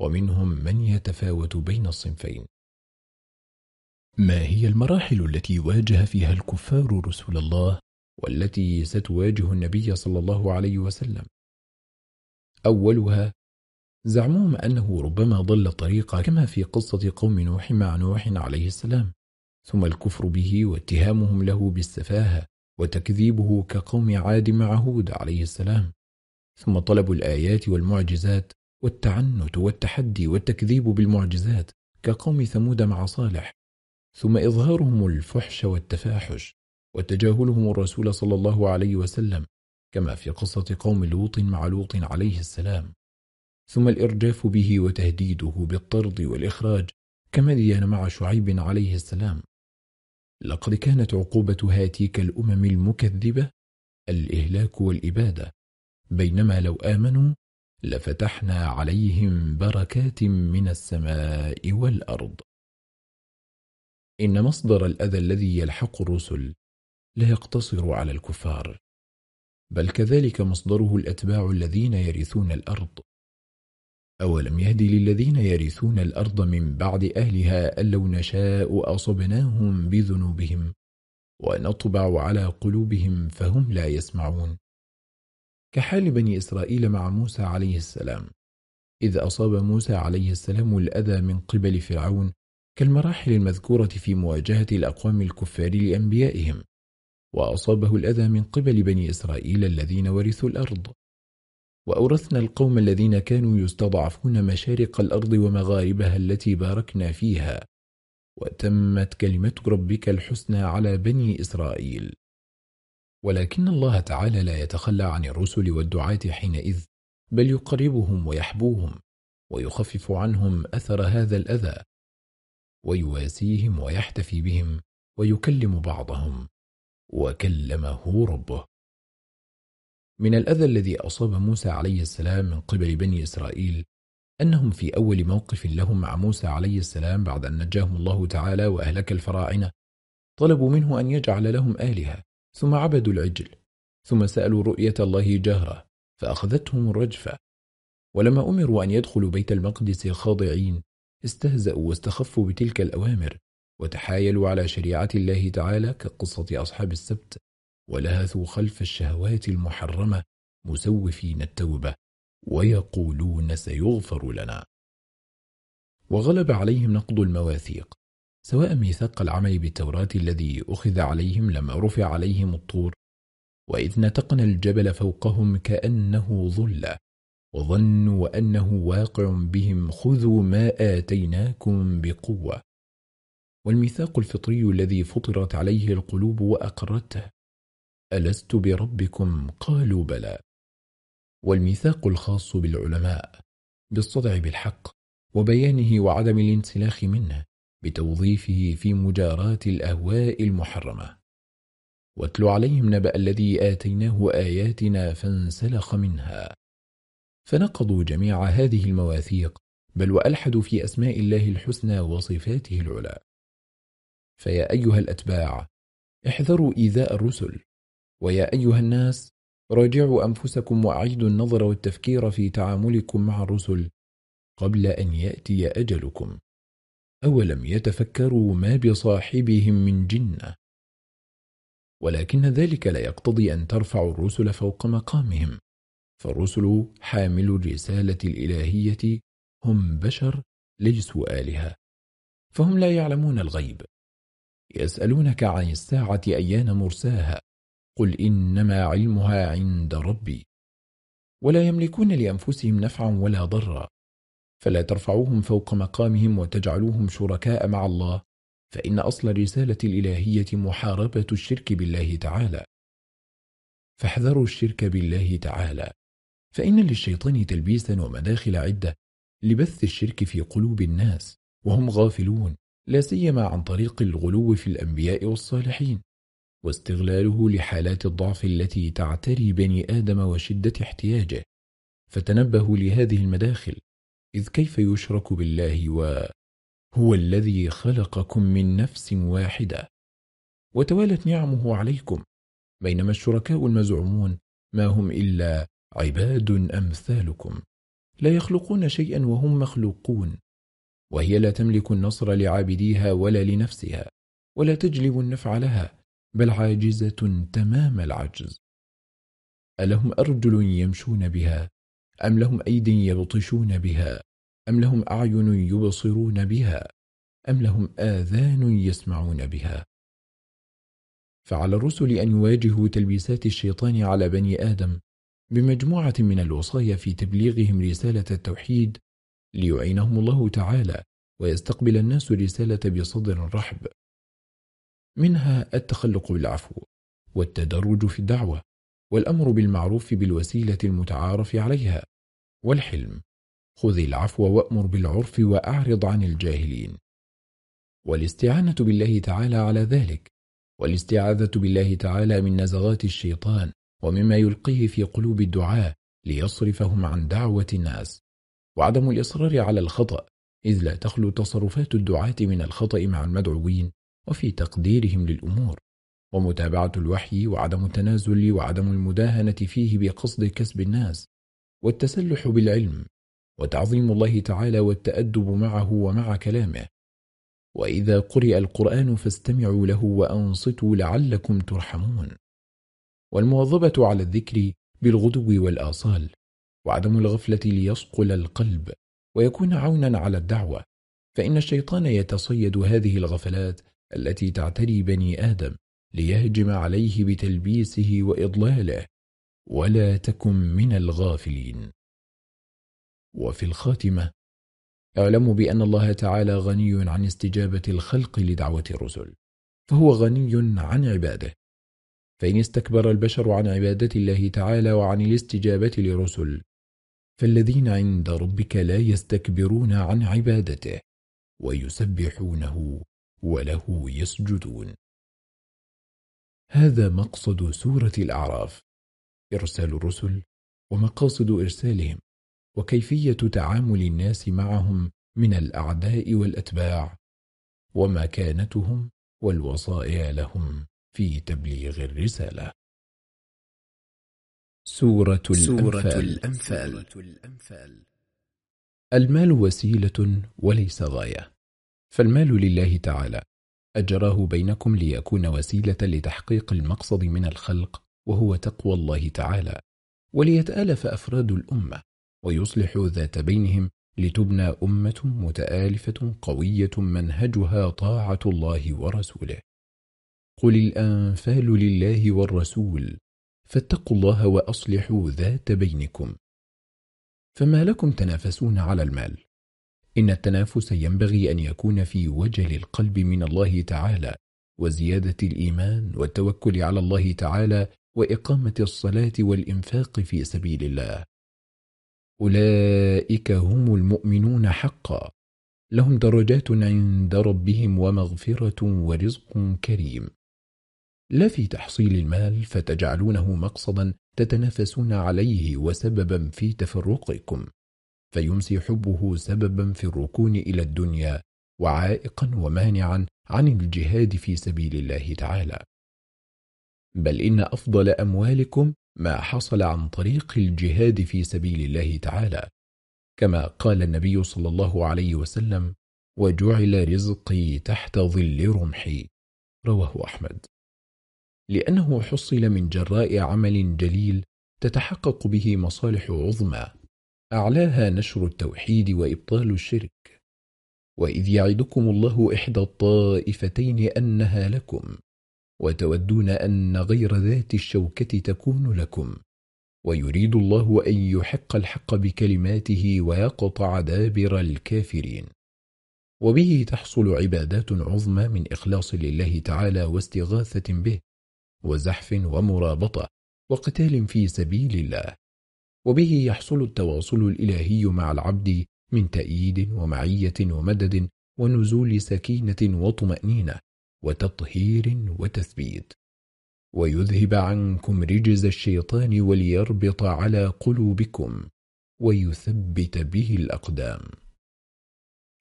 ومنهم من يتفاوت بين الصنفين. ما هي المراحل التي واجه فيها الكفار رسول الله؟ والتي ستواجه النبي صلى الله عليه وسلم. أولها زعمهم أنه ربما ضل الطريق كما في قصة قوم نوح مع نوح عليه السلام ثم الكفر به واتهامهم له بالسفاهة وتكذيبه كقوم عاد مع هود عليه السلام ثم طلب الآيات والمعجزات والتعنت والتحدي والتكذيب بالمعجزات كقوم ثمود مع صالح ثم إظهارهم الفحش والتفاحش. وتجاهلهم الرسول صلى الله عليه وسلم كما في قصة قوم لوط مع لوط عليه السلام. ثم الإرجاف به وتهديده بالطرد والإخراج كمدين مع شعيب عليه السلام. لقد كانت عقوبة هاتيك الأمم المكذبة الإهلاك والإبادة. بينما لو آمنوا لفتحنا عليهم بركات من السماء والأرض. إن مصدر الأذى الذي يلحق الرسل لا يقتصر على الكفار بل كذلك مصدره الأتباع الذين يرثون الأرض. أولم يهد للذين يرثون الأرض من بعد أهلها أن لو نشاء أصبناهم بذنوبهم ونطبع على قلوبهم فهم لا يسمعون. كحال بني إسرائيل مع موسى عليه السلام إذ أصاب موسى عليه السلام الأذى من قبل فرعون كالمراحل المذكورة في مواجهة الأقوام الكفار لأنبيائهم. وأصابه الأذى من قبل بني إسرائيل الذين ورثوا الأرض. وأورثنا القوم الذين كانوا يستضعفون مشارق الأرض ومغاربها التي باركنا فيها. وتمت كلمة ربك الحسنى على بني إسرائيل. ولكن الله تعالى لا يتخلى عن الرسل والدعاة حينئذ بل يقربهم ويحبوهم ويخفف عنهم أثر هذا الأذى ويواسيهم ويحتفي بهم ويكلم بعضهم. وكلمه ربه. من الأذى الذي أصاب موسى عليه السلام من قبل بني إسرائيل أنهم في أول موقف لهم مع موسى عليه السلام بعد أن نجاهم الله تعالى وأهلك الفراعنة طلبوا منه أن يجعل لهم آلهة ثم عبدوا العجل ثم سألوا رؤية الله جهرة فأخذتهم الرجفة. ولما أمروا أن يدخلوا بيت المقدس خاضعين استهزأوا واستخفوا بتلك الأوامر وتحايلوا على شريعة الله تعالى كقصة أصحاب السبت ولهثوا خلف الشهوات المحرمة مسوفين التوبة ويقولون سيغفر لنا. وغلب عليهم نقض المواثيق سواء ميثاق العمل بالتوراة الذي أخذ عليهم لما رفع عليهم الطور وإذ نتقنا الجبل فوقهم كأنه ظل وظنوا أنه واقع بهم خذوا ما آتيناكم بقوة. والميثاق الفطري الذي فطرت عليه القلوب وأقرته. ألست بربكم؟ قالوا بلى. والميثاق الخاص بالعلماء بالصدع بالحق وبيانه وعدم الانسلاخ منه بتوظيفه في مجاراة الأهواء المحرمة. واتل عليهم نبأ الذي آتيناه آياتنا فانسلخ منها. فنقضوا جميع هذه المواثيق بل وألحدوا في أسماء الله الحسنى وصفاته العلى. فيا أيها الأتباع احذروا إيذاء الرسل. ويا أيها الناس راجعوا أنفسكم وأعيدوا النظر والتفكير في تعاملكم مع الرسل قبل أن يأتي أجلكم. أولم يتفكروا ما بصاحبهم من جنة؟ ولكن ذلك لا يقتضي أن ترفعوا الرسل فوق مقامهم. فالرسل حامل الرسالة الإلهية هم بشر ليسوا آلهة فهم لا يعلمون الغيب. يسألونك عن الساعة أيان مرساها؟ قل إنما علمها عند ربي. ولا يملكون لأنفسهم نفعا ولا ضرا. فلا ترفعوهم فوق مقامهم وتجعلوهم شركاء مع الله. فإن أصل الرسالة الإلهية محاربة الشرك بالله تعالى. فاحذروا الشرك بالله تعالى. فإن للشيطان تلبيسا ومداخل عدة لبث الشرك في قلوب الناس وهم غافلون. لا سيما عن طريق الغلو في الأنبياء والصالحين واستغلاله لحالات الضعف التي تعتري بني آدم وشدة احتياجه. فتنبهوا لهذه المداخل إذ كيف يشرك بالله وهو الذي خلقكم من نفس واحدة؟ وتوالت نعمه عليكم بينما الشركاء المزعومون ما هم إلا عباد أمثالكم لا يخلقون شيئا وهم مخلوقون. وهي لا تملك النصر لعابديها ولا لنفسها ولا تجلب النفع لها بل عاجزة تمام العجز. ألهم أرجل يمشون بها؟ أم لهم أيد يبطشون بها؟ أم لهم أعين يبصرون بها؟ أم لهم آذان يسمعون بها؟ فعلى الرسل أن يواجهوا تلبيسات الشيطان على بني آدم بمجموعة من الوصايا في تبليغهم رسالة التوحيد ليعينهم الله تعالى ويستقبل الناس رسالة بصدر رحب. منها التخلق بالعفو والتدرج في الدعوة والأمر بالمعروف بالوسيلة المتعارف عليها والحلم. خذ العفو وأمر بالعرف وأعرض عن الجاهلين. والاستعانة بالله تعالى على ذلك. والاستعاذة بالله تعالى من نزغات الشيطان ومما يلقيه في قلوب الدعاة ليصرفهم عن دعوة الناس. وعدم الإصرار على الخطأ إذ لا تخلو تصرفات الدعاة من الخطأ مع المدعوين وفي تقديرهم للأمور. ومتابعة الوحي وعدم التنازل وعدم المداهنة فيه بقصد كسب الناس والتسلح بالعلم وتعظيم الله تعالى والتأدب معه ومع كلامه. وإذا قرئ القرآن فاستمعوا له وأنصتوا لعلكم ترحمون. والمواظبة على الذكر بالغدو والآصال. وعدم الغفلة ليصقل القلب ويكون عونا على الدعوة فإن الشيطان يتصيد هذه الغفلات التي تعتري بني آدم ليهجم عليه بتلبيسه وإضلاله ولا تكن من الغافلين. وفي الخاتمة اعلموا بأن الله تعالى غني عن استجابة الخلق لدعوة الرسل فهو غني عن عباده. فإن استكبر البشر عن عبادة الله تعالى وعن الاستجابة لرسل فالذين عند ربك لا يستكبرون عن عبادته ويسبحونه وله يسجدون. هذا مقصد سورة الأعراف. إرسال الرسل ومقاصد إرسالهم وكيفية تعامل الناس معهم من الأعداء والأتباع ومكانتهم والوصايا لهم في تبليغ الرسالة. سورة الأنفال, سورة الأنفال. المال وسيلة وليس غاية. فالمال لله تعالى. أجراه بينكم ليكون وسيلة لتحقيق المقصد من الخلق وهو تقوى الله تعالى. وليتآلف أفراد الأمة ويصلح ذات بينهم لتبنى أمة متآلفة قوية منهجها طاعة الله ورسوله. قل الأنفال لله والرسول. فاتقوا الله وأصلحوا ذات بينكم. فما لكم تنافسون على المال؟ إن التنافس ينبغي أن يكون في وجل القلب من الله تعالى وزيادة الإيمان والتوكل على الله تعالى وإقامة الصلاة والإنفاق في سبيل الله. أولئك هم المؤمنون حقا. لهم درجات عند ربهم ومغفرة ورزق كريم. لا في تحصيل المال فتجعلونه مقصدا تتنافسون عليه وسببا في تفرقكم فيمسي حبه سببا في الركون إلى الدنيا وعائقا ومانعا عن الجهاد في سبيل الله تعالى. بل إن أفضل أموالكم ما حصل عن طريق الجهاد في سبيل الله تعالى كما قال النبي صلى الله عليه وسلم وجعل رزقي تحت ظل رمحي. رواه أحمد. لأنه حصل من جراء عمل جليل تتحقق به مصالح عظمى أعلاها نشر التوحيد وإبطال الشرك. وإذ يعدكم الله إحدى الطائفتين أنها لكم وتودون أن غير ذات الشوكة تكون لكم ويريد الله أن يحق الحق بكلماته ويقطع دابر الكافرين. وبه تحصل عبادات عظمى من إخلاص لله تعالى واستغاثة به. وزحف ومرابطة وقتال في سبيل الله. وبه يحصل التواصل الإلهي مع العبد من تأييد ومعية ومدد ونزول سكينة وطمأنينة وتطهير وتثبيت. ويذهب عنكم رجز الشيطان وليربط على قلوبكم ويثبت به الأقدام.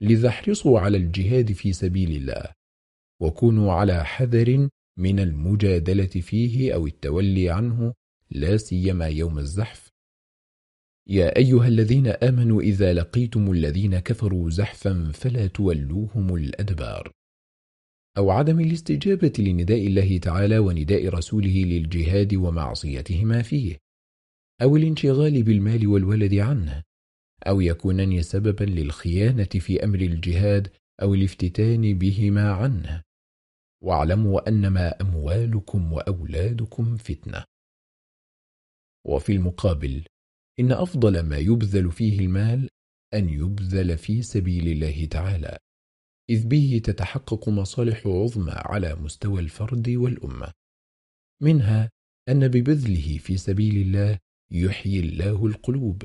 لذا احرصوا على الجهاد في سبيل الله. وكونوا على حذر من المجادلة فيه أو التولي عنه لا سيما يوم الزحف. يا أيها الذين آمنوا إذا لقيتم الذين كفروا زحفا فلا تولوهم الأدبار. أو عدم الاستجابة لنداء الله تعالى ونداء رسوله للجهاد ومعصيتهما فيه. أو الانشغال بالمال والولد عنه. أو يكونان سببا للخيانة في أمر الجهاد أو الافتتان بهما عنه. واعلموا أنما أموالكم وأولادكم فتنة. وفي المقابل إن أفضل ما يبذل فيه المال أن يبذل في سبيل الله تعالى إذ به تتحقق مصالح عظمى على مستوى الفرد والأمة. منها أن ببذله في سبيل الله يحيي الله القلوب.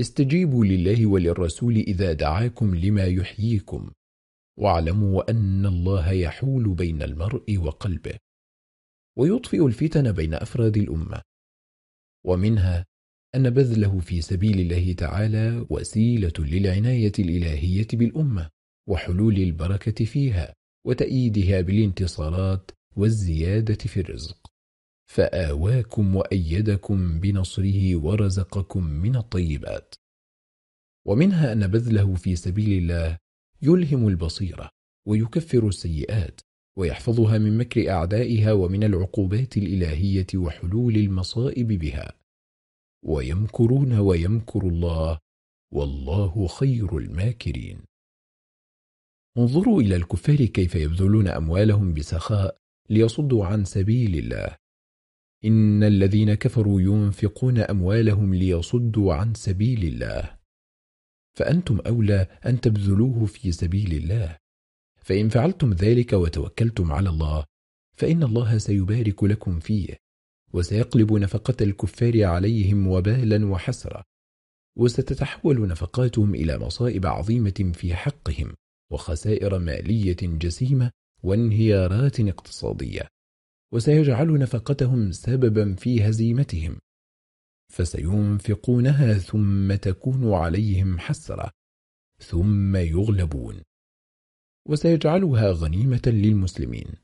استجيبوا لله وللرسول إذا دعاكم لما يحييكم. واعلموا أن الله يحول بين المرء وقلبه ويطفئ الفتن بين أفراد الأمة. ومنها أن بذله في سبيل الله تعالى وسيلة للعناية الإلهية بالأمة وحلول البركة فيها وتأييدها بالانتصارات والزيادة في الرزق. فآواكم وأيدكم بنصره ورزقكم من الطيبات. ومنها أن بذله في سبيل الله يلهم البصيرة ويكفر السيئات ويحفظها من مكر أعدائها ومن العقوبات الإلهية وحلول المصائب بها. ويمكرون ويمكر الله والله خير الماكرين. انظروا إلى الكفار كيف يبذلون أموالهم بسخاء ليصدوا عن سبيل الله. إن الذين كفروا ينفقون أموالهم ليصدوا عن سبيل الله. فأنتم أولى أن تبذلوه في سبيل الله. فإن فعلتم ذلك وتوكلتم على الله فإن الله سيبارك لكم فيه وسيقلب نفقة الكفار عليهم وبالا وحسرة وستتحول نفقاتهم إلى مصائب عظيمة في حقهم وخسائر مالية جسيمة وانهيارات اقتصادية وسيجعل نفقتهم سببا في هزيمتهم. فسينفقونها ثم تكون عليهم حسرة ثم يغلبون. وسيجعلها غنيمة للمسلمين.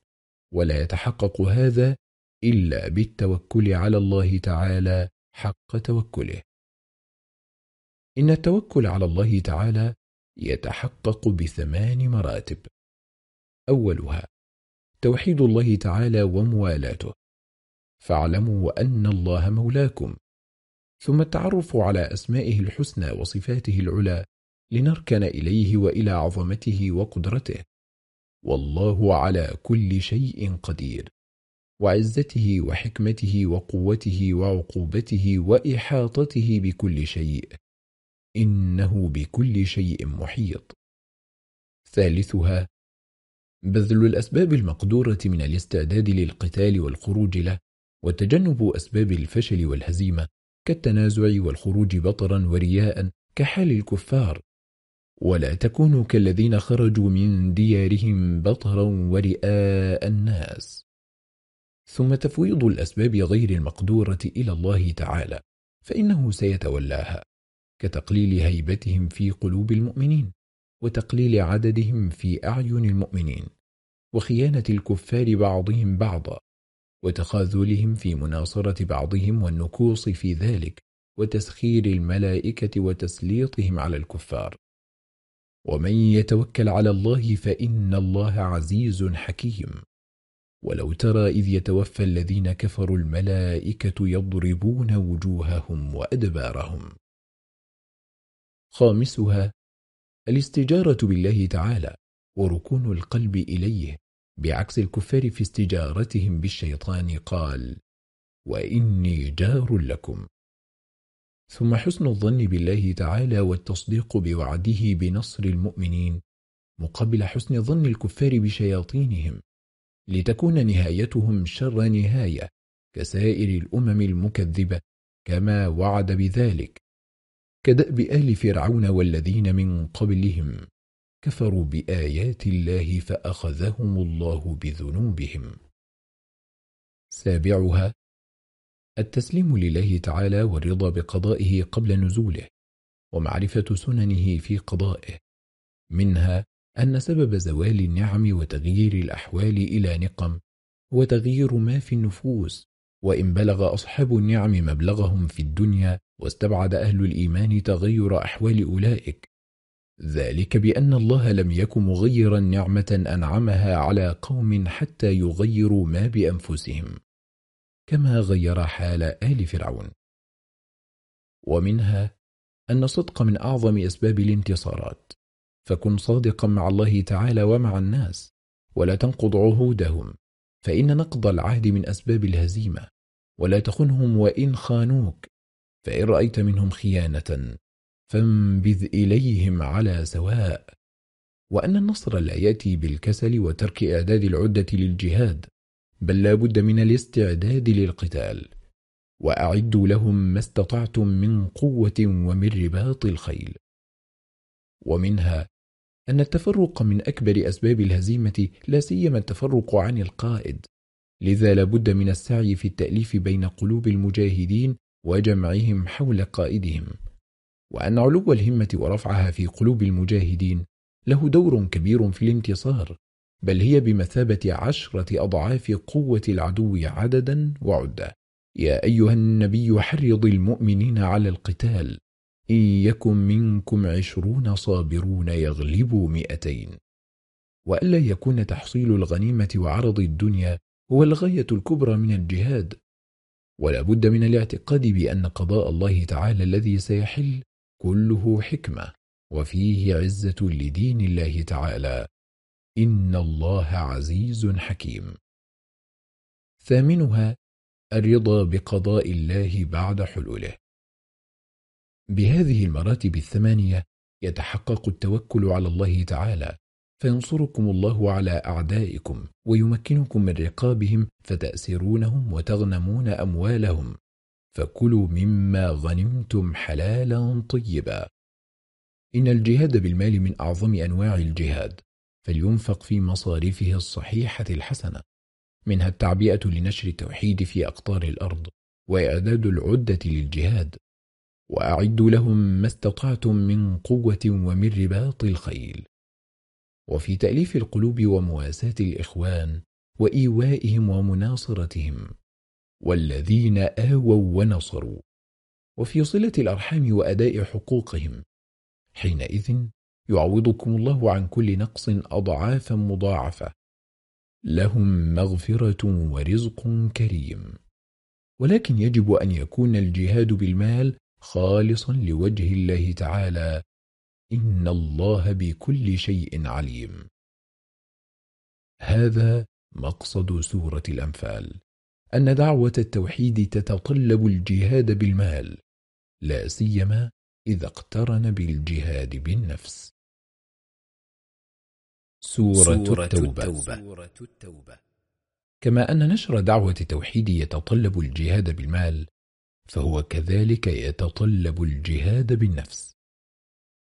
ولا يتحقق هذا إلا بالتوكل على الله تعالى حق توكله. إن التوكل على الله تعالى يتحقق بثمان مراتب. أولها توحيد الله تعالى وموالاته. فاعلموا أن الله مولاكم. ثم التعرف على أسمائه الحسنى وصفاته العلى لنركن إليه وإلى عظمته وقدرته. والله على كل شيء قدير. وعزته وحكمته وقوته وعقوبته وإحاطته بكل شيء. إنه بكل شيء محيط. ثالثها بذل الأسباب المقدورة من الاستعداد للقتال والخروج له وتجنب أسباب الفشل والهزيمة كالتنازع والخروج بطرا ورياء كحال الكفار. ولا تكونوا كالذين خرجوا من ديارهم بطرا ورئاء الناس. ثم تفويض الأسباب غير المقدورة إلى الله تعالى فإنه سيتولاها كتقليل هيبتهم في قلوب المؤمنين وتقليل عددهم في أعين المؤمنين وخيانة الكفار بعضهم بعضا. وتخاذلهم في مناصرة بعضهم والنكوص في ذلك وتسخير الملائكة وتسليطهم على الكفار. ومن يتوكل على الله فإن الله عزيز حكيم. ولو ترى إذ يتوفى الذين كفروا الملائكة يضربون وجوههم وأدبارهم. خامسها الاستجارة بالله تعالى وركون القلب إليه. بعكس الكفار في استجارتهم بالشيطان قال وإني جار لكم. ثم حسن الظن بالله تعالى والتصديق بوعده بنصر المؤمنين مقابل حسن ظن الكفار بشياطينهم لتكون نهايتهم شر نهاية كسائر الأمم المكذبة كما وعد بذلك كدأب آل فرعون والذين من قبلهم. كفروا بآيات الله فأخذهم الله بذنوبهم. سابعها التسليم لله تعالى والرضا بقضائه قبل نزوله ومعرفة سننه في قضائه. منها أن سبب زوال النعم وتغيير الأحوال إلى نقم هو تغيير ما في النفوس وإن بلغ أصحاب النعم مبلغهم في الدنيا واستبعد أهل الإيمان تغير أحوال أولئك. ذلك بأن الله لم يك مغيرا نعمة أنعمها على قوم حتى يغيروا ما بأنفسهم كما غير حال آل فرعون. ومنها أن الصدق من أعظم أسباب الانتصارات. فكن صادقا مع الله تعالى ومع الناس ولا تنقض عهودهم فإن نقض العهد من أسباب الهزيمة ولا تخنهم وإن خانوك فإن رأيت منهم خيانة فانبذ إليهم على سواء. وأن النصر لا يأتي بالكسل وترك إعداد العدة للجهاد بل لا بد من الاستعداد للقتال. وأعدوا لهم ما استطعتم من قوة ومن رباط الخيل. ومنها أن التفرق من أكبر أسباب الهزيمة لا سيما التفرق عن القائد. لذا لابد من السعي في التأليف بين قلوب المجاهدين وجمعهم حول قائدهم. وأن علو الهمة ورفعها في قلوب المجاهدين له دور كبير في الانتصار بل هي بمثابة عشرة أضعاف قوة العدو عددا وعدة. يا أيها النبي حرض المؤمنين على القتال إن يكن منكم عشرون صابرون يغلبوا مئتين. وألا يكون تحصيل الغنيمة وعرض الدنيا هو الغاية الكبرى من الجهاد. ولا بد من الاعتقاد بأن قضاء الله تعالى الذي سيحل كله حكمة وفيه عزة لدين الله تعالى. إن الله عزيز حكيم. ثامنها الرضا بقضاء الله بعد حلوله. بهذه المراتب الثمانية يتحقق التوكل على الله تعالى فينصركم الله على أعدائكم ويمكنكم من رقابهم فتأسرونهم وتغنمون أموالهم. فكلوا مما غنمتم حلالا طيبا. إن الجهاد بالمال من أعظم أنواع الجهاد فلينفق في مصارفه الصحيحة الحسنة. منها التعبئة لنشر التوحيد في أقطار الأرض وإعداد العدة للجهاد. وأعدوا لهم ما استطعتم من قوة ومن رباط الخيل. وفي تأليف القلوب ومواساة الإخوان وإيوائهم ومناصرتهم. والذين آووا ونصروا. وفي صلة الأرحام وأداء حقوقهم حينئذ يعوضكم الله عن كل نقص أضعافا مضاعفة. لهم مغفرة ورزق كريم. ولكن يجب أن يكون الجهاد بالمال خالصا لوجه الله تعالى. إن الله بكل شيء عليم. هذا مقصد سورة الأنفال. أن دعوة التوحيد تتطلب الجهاد بالمال لا سيما إذا اقترن بالجهاد بالنفس سورة, سورة التوبة. التوبة. التوبة كما أن نشر دعوة التوحيد يتطلب الجهاد بالمال فهو كذلك يتطلب الجهاد بالنفس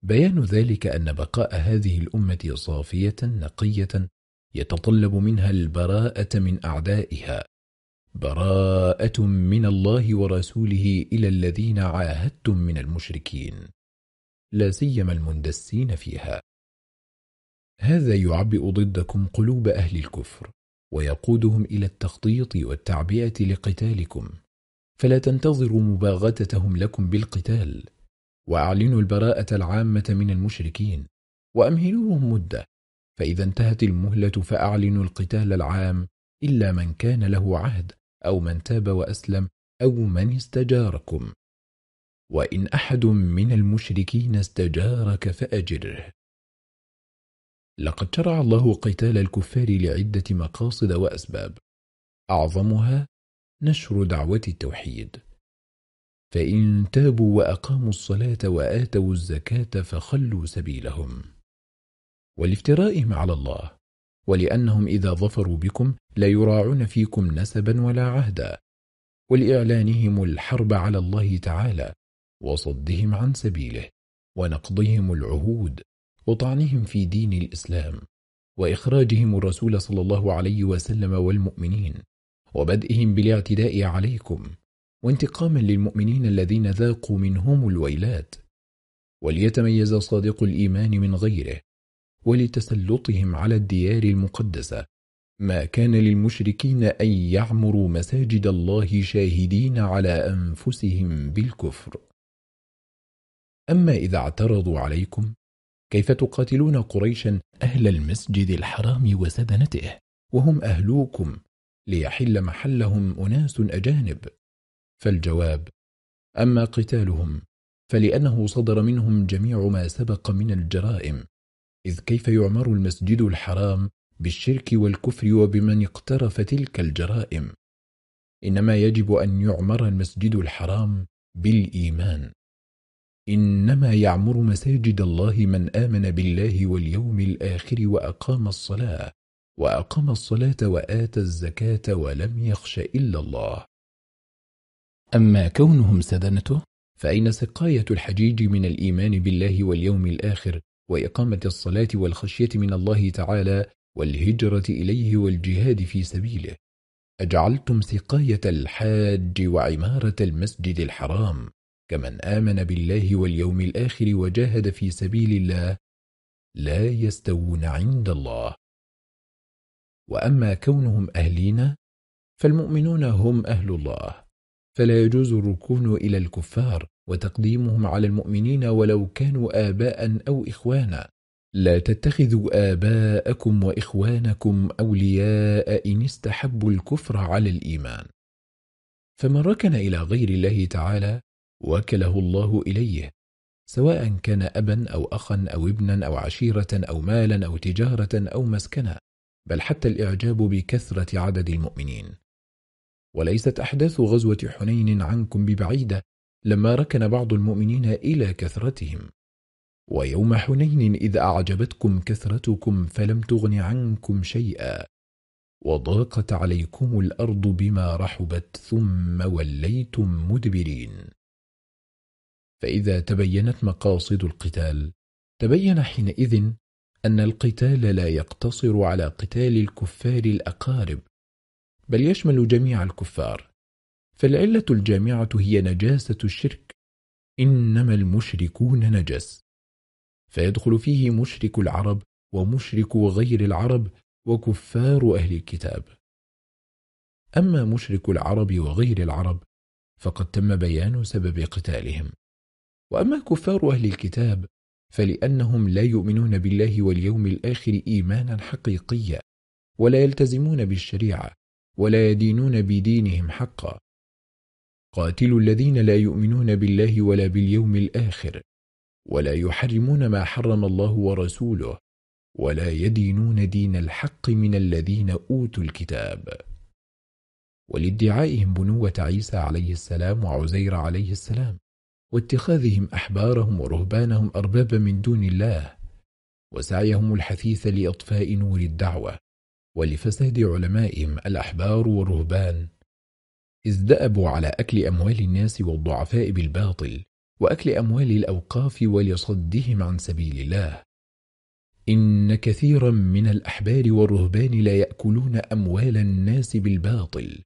بيان ذلك أن بقاء هذه الأمة صافية نقية يتطلب منها البراءة من أعدائها براءة من الله ورسوله إلى الذين عاهدتم من المشركين. لا سيما المندسين فيها. هذا يعبئ ضدكم قلوب أهل الكفر ويقودهم إلى التخطيط والتعبئة لقتالكم. فلا تنتظروا مباغتتهم لكم بالقتال وأعلنوا البراءة العامة من المشركين وأمهلوهم مدة. فإذا انتهت المهلة فأعلنوا القتال العام إلا من كان له عهد. أو من تاب وأسلم أو من استجاركم. وإن أحد من المشركين استجارك فأجره. لقد شرع الله قتال الكفار لعدة مقاصد وأسباب. أعظمها نشر دعوة التوحيد. فإن تابوا وأقاموا الصلاة وآتوا الزكاة فخلوا سبيلهم. ولافترائهم على الله. ولأنهم إذا ظفروا بكم لا يراعون فيكم نسبا ولا عهدا. ولإعلانهم الحرب على الله تعالى وصدهم عن سبيله ونقضهم العهود وطعنهم في دين الإسلام وإخراجهم الرسول صلى الله عليه وسلم والمؤمنين وبدئهم بالاعتداء عليكم وانتقاما للمؤمنين الذين ذاقوا منهم الويلات. وليتميز صادق الإيمان من غيره ولتسلطهم على الديار المقدسة. ما كان للمشركين أن يعمروا مساجد الله شاهدين على أنفسهم بالكفر. أما إذا اعترضوا عليكم كيف تقاتلون قريشا أهل المسجد الحرام وسدنته وهم أهلوكم ليحل محلهم أناس أجانب. فالجواب أما قتالهم فلأنه صدر منهم جميع ما سبق من الجرائم. إذ كيف يعمر المسجد الحرام بالشرك والكفر وبمن اقترف تلك الجرائم؟ إنما يجب أن يعمر المسجد الحرام بالإيمان. إنما يعمر مساجد الله من آمن بالله واليوم الآخر وأقام الصلاة وأقام الصلاة وآتى الزكاة ولم يخش إلا الله. أما كونهم سدنته فأين سقاية الحجيج من الإيمان بالله واليوم الآخر وإقامة الصلاة والخشية من الله تعالى والهجرة إليه والجهاد في سبيله. أجعلتم سقاية الحاج وعمارة المسجد الحرام كمن آمن بالله واليوم الآخر وجاهد في سبيل الله لا يستوون عند الله. وأما كونهم أهلين فالمؤمنون هم أهل الله فلا يجوز الركون إلى الكفار وتقديمهم على المؤمنين ولو كانوا آباء أو إخوانا. لا تتخذوا آباءكم وإخوانكم أولياء إن استحبوا الكفر على الإيمان. فمن ركن إلى غير الله تعالى وكله الله إليه سواء كان أبا أو أخا أو ابنا أو عشيرة أو مالا أو تجارة أو مسكنا بل حتى الإعجاب بكثرة عدد المؤمنين. وليست أحداث غزوة حنين عنكم ببعيدة لما ركن بعض المؤمنين إلى كثرتهم. ويوم حنين إذ أعجبتكم كثرتكم فلم تغن عنكم شيئا. وضاقت عليكم الأرض بما رحبت ثم وليتم مدبرين. فإذا تبينت مقاصد القتال تبين حينئذ أن القتال لا يقتصر على قتال الكفار الأقارب بل يشمل جميع الكفار. فالعلة الجامعة هي نجاسة الشرك. إنما المشركون نجس. فيدخل فيه مشرك العرب ومشرك غير العرب وكفار أهل الكتاب. أما مشرك العرب وغير العرب فقد تم بيان سبب قتالهم. وأما كفار أهل الكتاب فلأنهم لا يؤمنون بالله واليوم الآخر إيمانا حقيقيا ولا يلتزمون بالشريعة ولا يدينون بدينهم حقا. قاتلوا الذين لا يؤمنون بالله ولا باليوم الآخر ولا يحرمون ما حرم الله ورسوله ولا يدينون دين الحق من الذين أوتوا الكتاب. ولادعائهم بنوة عيسى عليه السلام وعزير عليه السلام واتخاذهم أحبارهم ورهبانهم أربابا من دون الله وسعيهم الحثيث لإطفاء نور الدعوة ولفساد علمائهم الأحبار والرهبان. إذ دأبوا على أكل أموال الناس والضعفاء بالباطل وأكل أموال الأوقاف ولصدهم عن سبيل الله. إن كثيرا من الأحبار والرهبان لا يأكلون أموال الناس بالباطل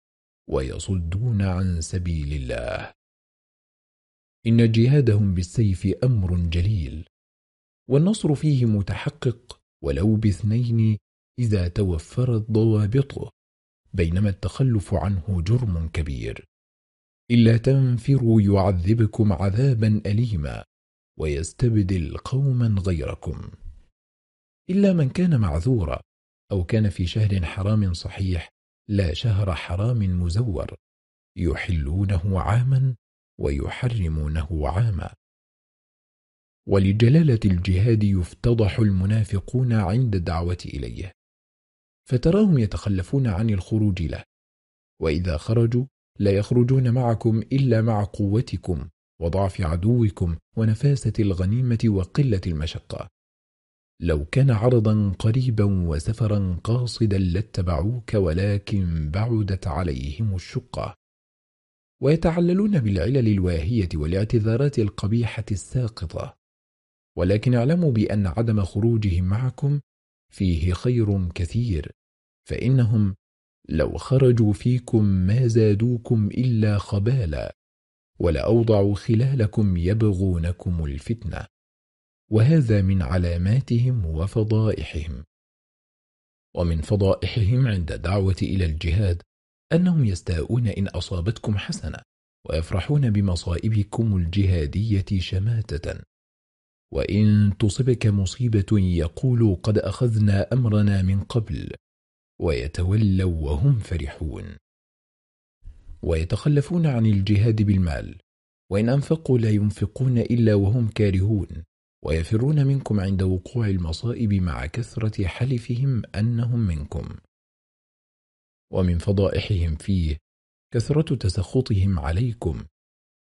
ويصدون عن سبيل الله. إن جهادهم بالسيف أمر جليل والنصر فيه متحقق ولو باثنين إذا توفرت ضوابطه بينما التخلف عنه جرم كبير. إلا تنفروا يعذبكم عذابا أليما ويستبدل قوما غيركم. إلا من كان معذورا أو كان في شهر حرام صحيح لا شهر حرام مزور يحلونه عاما ويحرمونه عاما. ولجلالة الجهاد يفتضح المنافقون عند الدعوة إليه. فتراهم يتخلفون عن الخروج له. وإذا خرجوا لا يخرجون معكم إلا مع قوتكم وضعف عدوكم ونفاسة الغنيمة وقلة المشقة. لو كان عرضا قريبا وسفرا قاصدا لاتبعوك ولكن بعدت عليهم الشقة. ويتعللون بالعلل الواهية والاعتذارات القبيحة الساقطة. ولكن اعلموا بأن عدم خروجهم معكم فيه خير كثير. فإنهم لو خرجوا فيكم ما زادوكم إلا خبالا ولأوضعوا خلالكم يبغونكم الفتنة وهذا من علاماتهم وفضائحهم. ومن فضائحهم عند الدعوة إلى الجهاد أنهم يستاءون إن أصابتكم حسنة ويفرحون بمصائبكم الجهادية شماتة. وإن تصبك مصيبة يقول قد أخذنا أمرنا من قبل. ويتولوا وهم فرحون. ويتخلفون عن الجهاد بالمال. وإن أنفقوا لا ينفقون إلا وهم كارهون. ويفرون منكم عند وقوع المصائب مع كثرة حلفهم أنهم منكم. ومن فضائحهم فيه كثرة تسخطهم عليكم.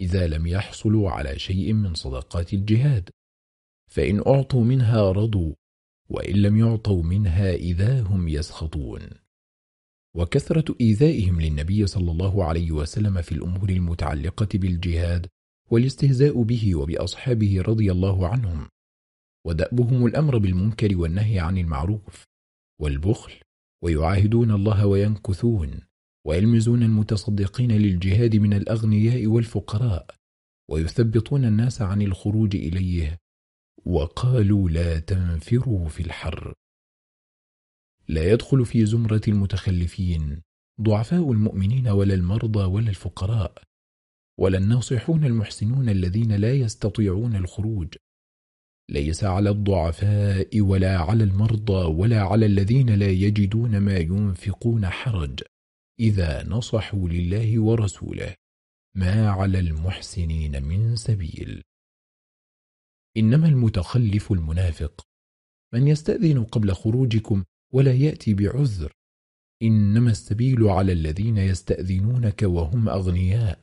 إذا لم يحصلوا على شيء من صدقات الجهاد. فإن أعطوا منها رضوا. وإن لم يعطوا منها إذا هم يسخطون. وكثرة إيذائهم للنبي صلى الله عليه وسلم في الأمور المتعلقة بالجهاد والاستهزاء به وبأصحابه رضي الله عنهم. ودأبهم الأمر بالمنكر والنهي عن المعروف والبخل ويعاهدون الله وينكثون ويلمزون المتصدقين للجهاد من الأغنياء والفقراء ويثبطون الناس عن الخروج إليه وقالوا لا تنفروا في الحر. لا يدخل في زمرة المتخلفين ضعفاء المؤمنين ولا المرضى ولا الفقراء ولا الناصحون المحسنون الذين لا يستطيعون الخروج. ليس على الضعفاء ولا على المرضى ولا على الذين لا يجدون ما ينفقون حرج إذا نصحوا لله ورسوله ما على المحسنين من سبيل. إنما المتخلف المنافق. من يستأذن قبل خروجكم ولا يأتي بعذر. إنما السبيل على الذين يستأذنونك وهم أغنياء.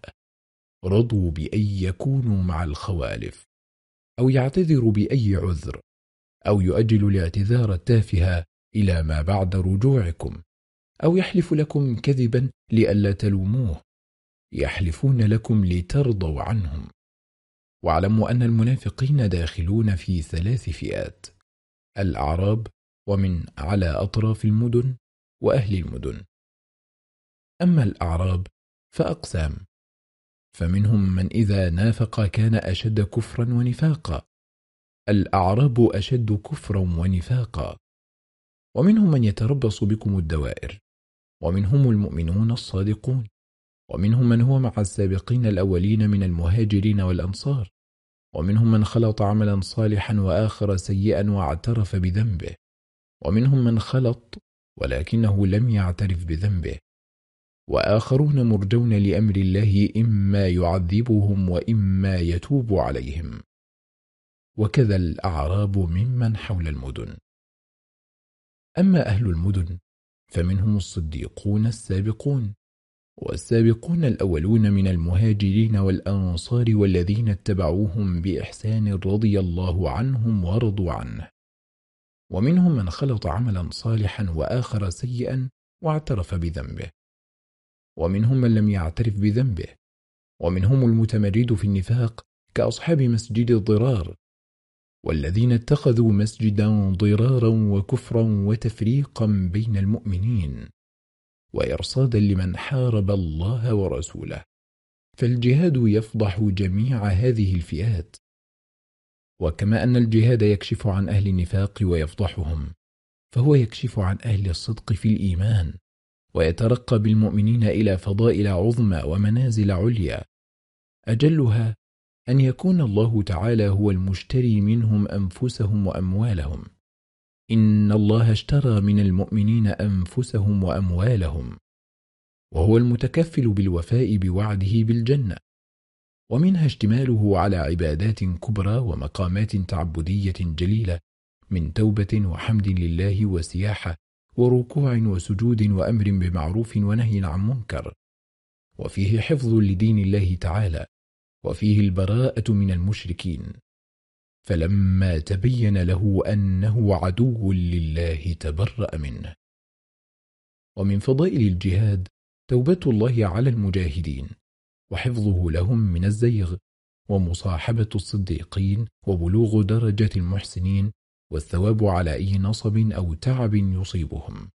رضوا بأن يكونوا مع الخوالف. أو يعتذر بأي عذر. أو يؤجل الاعتذار التافه إلى ما بعد رجوعكم. أو يحلف لكم كذبا لئلا تلوموه. يحلفون لكم لترضوا عنهم. واعلموا أن المنافقين داخلون في ثلاث فئات الأعراب ومن على أطراف المدن وأهل المدن. أما الأعراب فأقسام فمنهم من إذا نافق كان أشد كفرا ونفاقا. الأعراب أشد كفرا ونفاقا. ومنهم من يتربص بكم الدوائر. ومنهم المؤمنون الصادقون. ومنهم من هو مع السابقين الأولين من المهاجرين والأنصار ومنهم من خلط عملا صالحا وآخر سيئا واعترف بذنبه ومنهم من خلط ولكنه لم يعترف بذنبه وآخرون مرجون لأمر الله إما يعذبهم وإما يتوب عليهم. وكذا الأعراب ممن حول المدن. أما أهل المدن فمنهم الصديقون السابقون والسابقون الأولون من المهاجرين والأنصار والذين اتبعوهم بإحسان رضي الله عنهم ورضوا عنه. ومنهم من خلط عملا صالحا وآخر سيئا واعترف بذنبه. ومنهم من لم يعترف بذنبه. ومنهم المتمرد في النفاق كأصحاب مسجد الضرار. والذين اتخذوا مسجدا ضرارا وكفرا وتفريقا بين المؤمنين. وإرصادا لمن حارب الله ورسوله. فالجهاد يفضح جميع هذه الفئات. وكما أن الجهاد يكشف عن أهل النفاق ويفضحهم فهو يكشف عن أهل الصدق في الإيمان ويترقى بالمؤمنين إلى فضائل عظمى ومنازل عليا. أجلها أن يكون الله تعالى هو المشتري منهم أنفسهم وأموالهم. إن الله اشترى من المؤمنين أنفسهم وأموالهم وهو المتكفل بالوفاء بوعده بالجنة ومنها اشتماله على عبادات كبرى ومقامات تعبدية جليلة من توبة وحمد لله وسياحة وركوع وسجود وأمر بمعروف ونهي عن منكر وفيه حفظ لدين الله تعالى وفيه البراءة من المشركين. فلما تبين له أنه عدو لله تبرأ منه. ومن فضائل الجهاد توبة الله على المجاهدين وحفظه لهم من الزيغ ومصاحبة الصديقين وبلوغ درجة المحسنين والثواب على أي نصب أو تعب يصيبهم.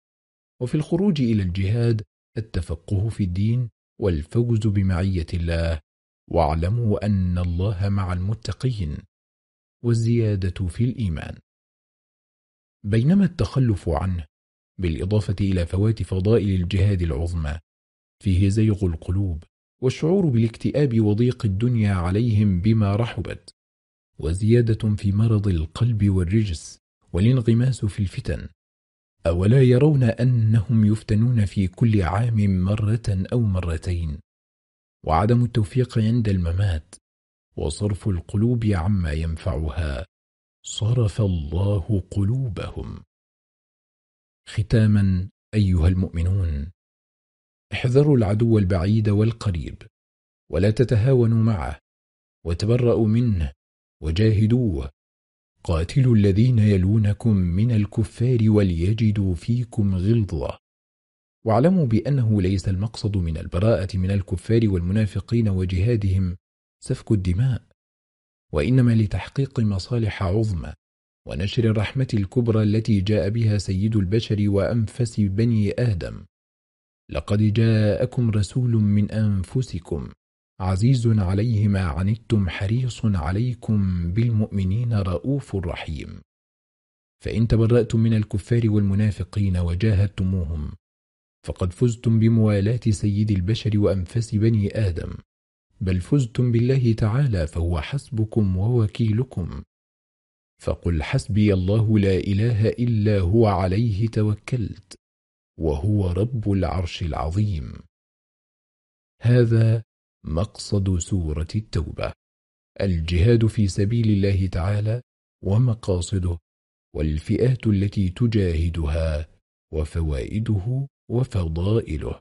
وفي الخروج إلى الجهاد التفقه في الدين والفوز بمعية الله واعلموا أن الله مع المتقين. والزيادة في الإيمان. بينما التخلف عنه بالإضافة إلى فوات فضائل الجهاد العظمى فيه زيغ القلوب والشعور بالاكتئاب وضيق الدنيا عليهم بما رحبت وزيادة في مرض القلب والرجس والانغماس في الفتن. أولا يرون أنهم يفتنون في كل عام مرة أو مرتين وعدم التوفيق عند الممات. وصرف القلوب عما ينفعها صرف الله قلوبهم. ختاما أيها المؤمنون احذروا العدو البعيد والقريب ولا تتهاونوا معه وتبرأوا منه وجاهدوه. قاتلوا الذين يلونكم من الكفار وليجدوا فيكم غلظة. واعلموا بأنه ليس المقصد من البراءة من الكفار والمنافقين وجهادهم سفك الدماء وإنما لتحقيق مصالح عظمى ونشر الرحمة الكبرى التي جاء بها سيد البشر وأنفس بني آدم. لقد جاءكم رسول من أنفسكم عزيز عليه ما عنتم حريص عليكم بالمؤمنين رؤوف رحيم. فإن تبرأتم من الكفار والمنافقين وجاهدتموهم فقد فزتم بموالاة سيد البشر وأنفس بني آدم. بل فزتم بالله تعالى فهو حسبكم ووكيلكم. فقل حسبي الله لا إله إلا هو عليه توكلت وهو رب العرش العظيم. هذا مقصد سورة التوبة. الجهاد في سبيل الله تعالى ومقاصده والفئات التي تجاهدها وفوائده وفضائله.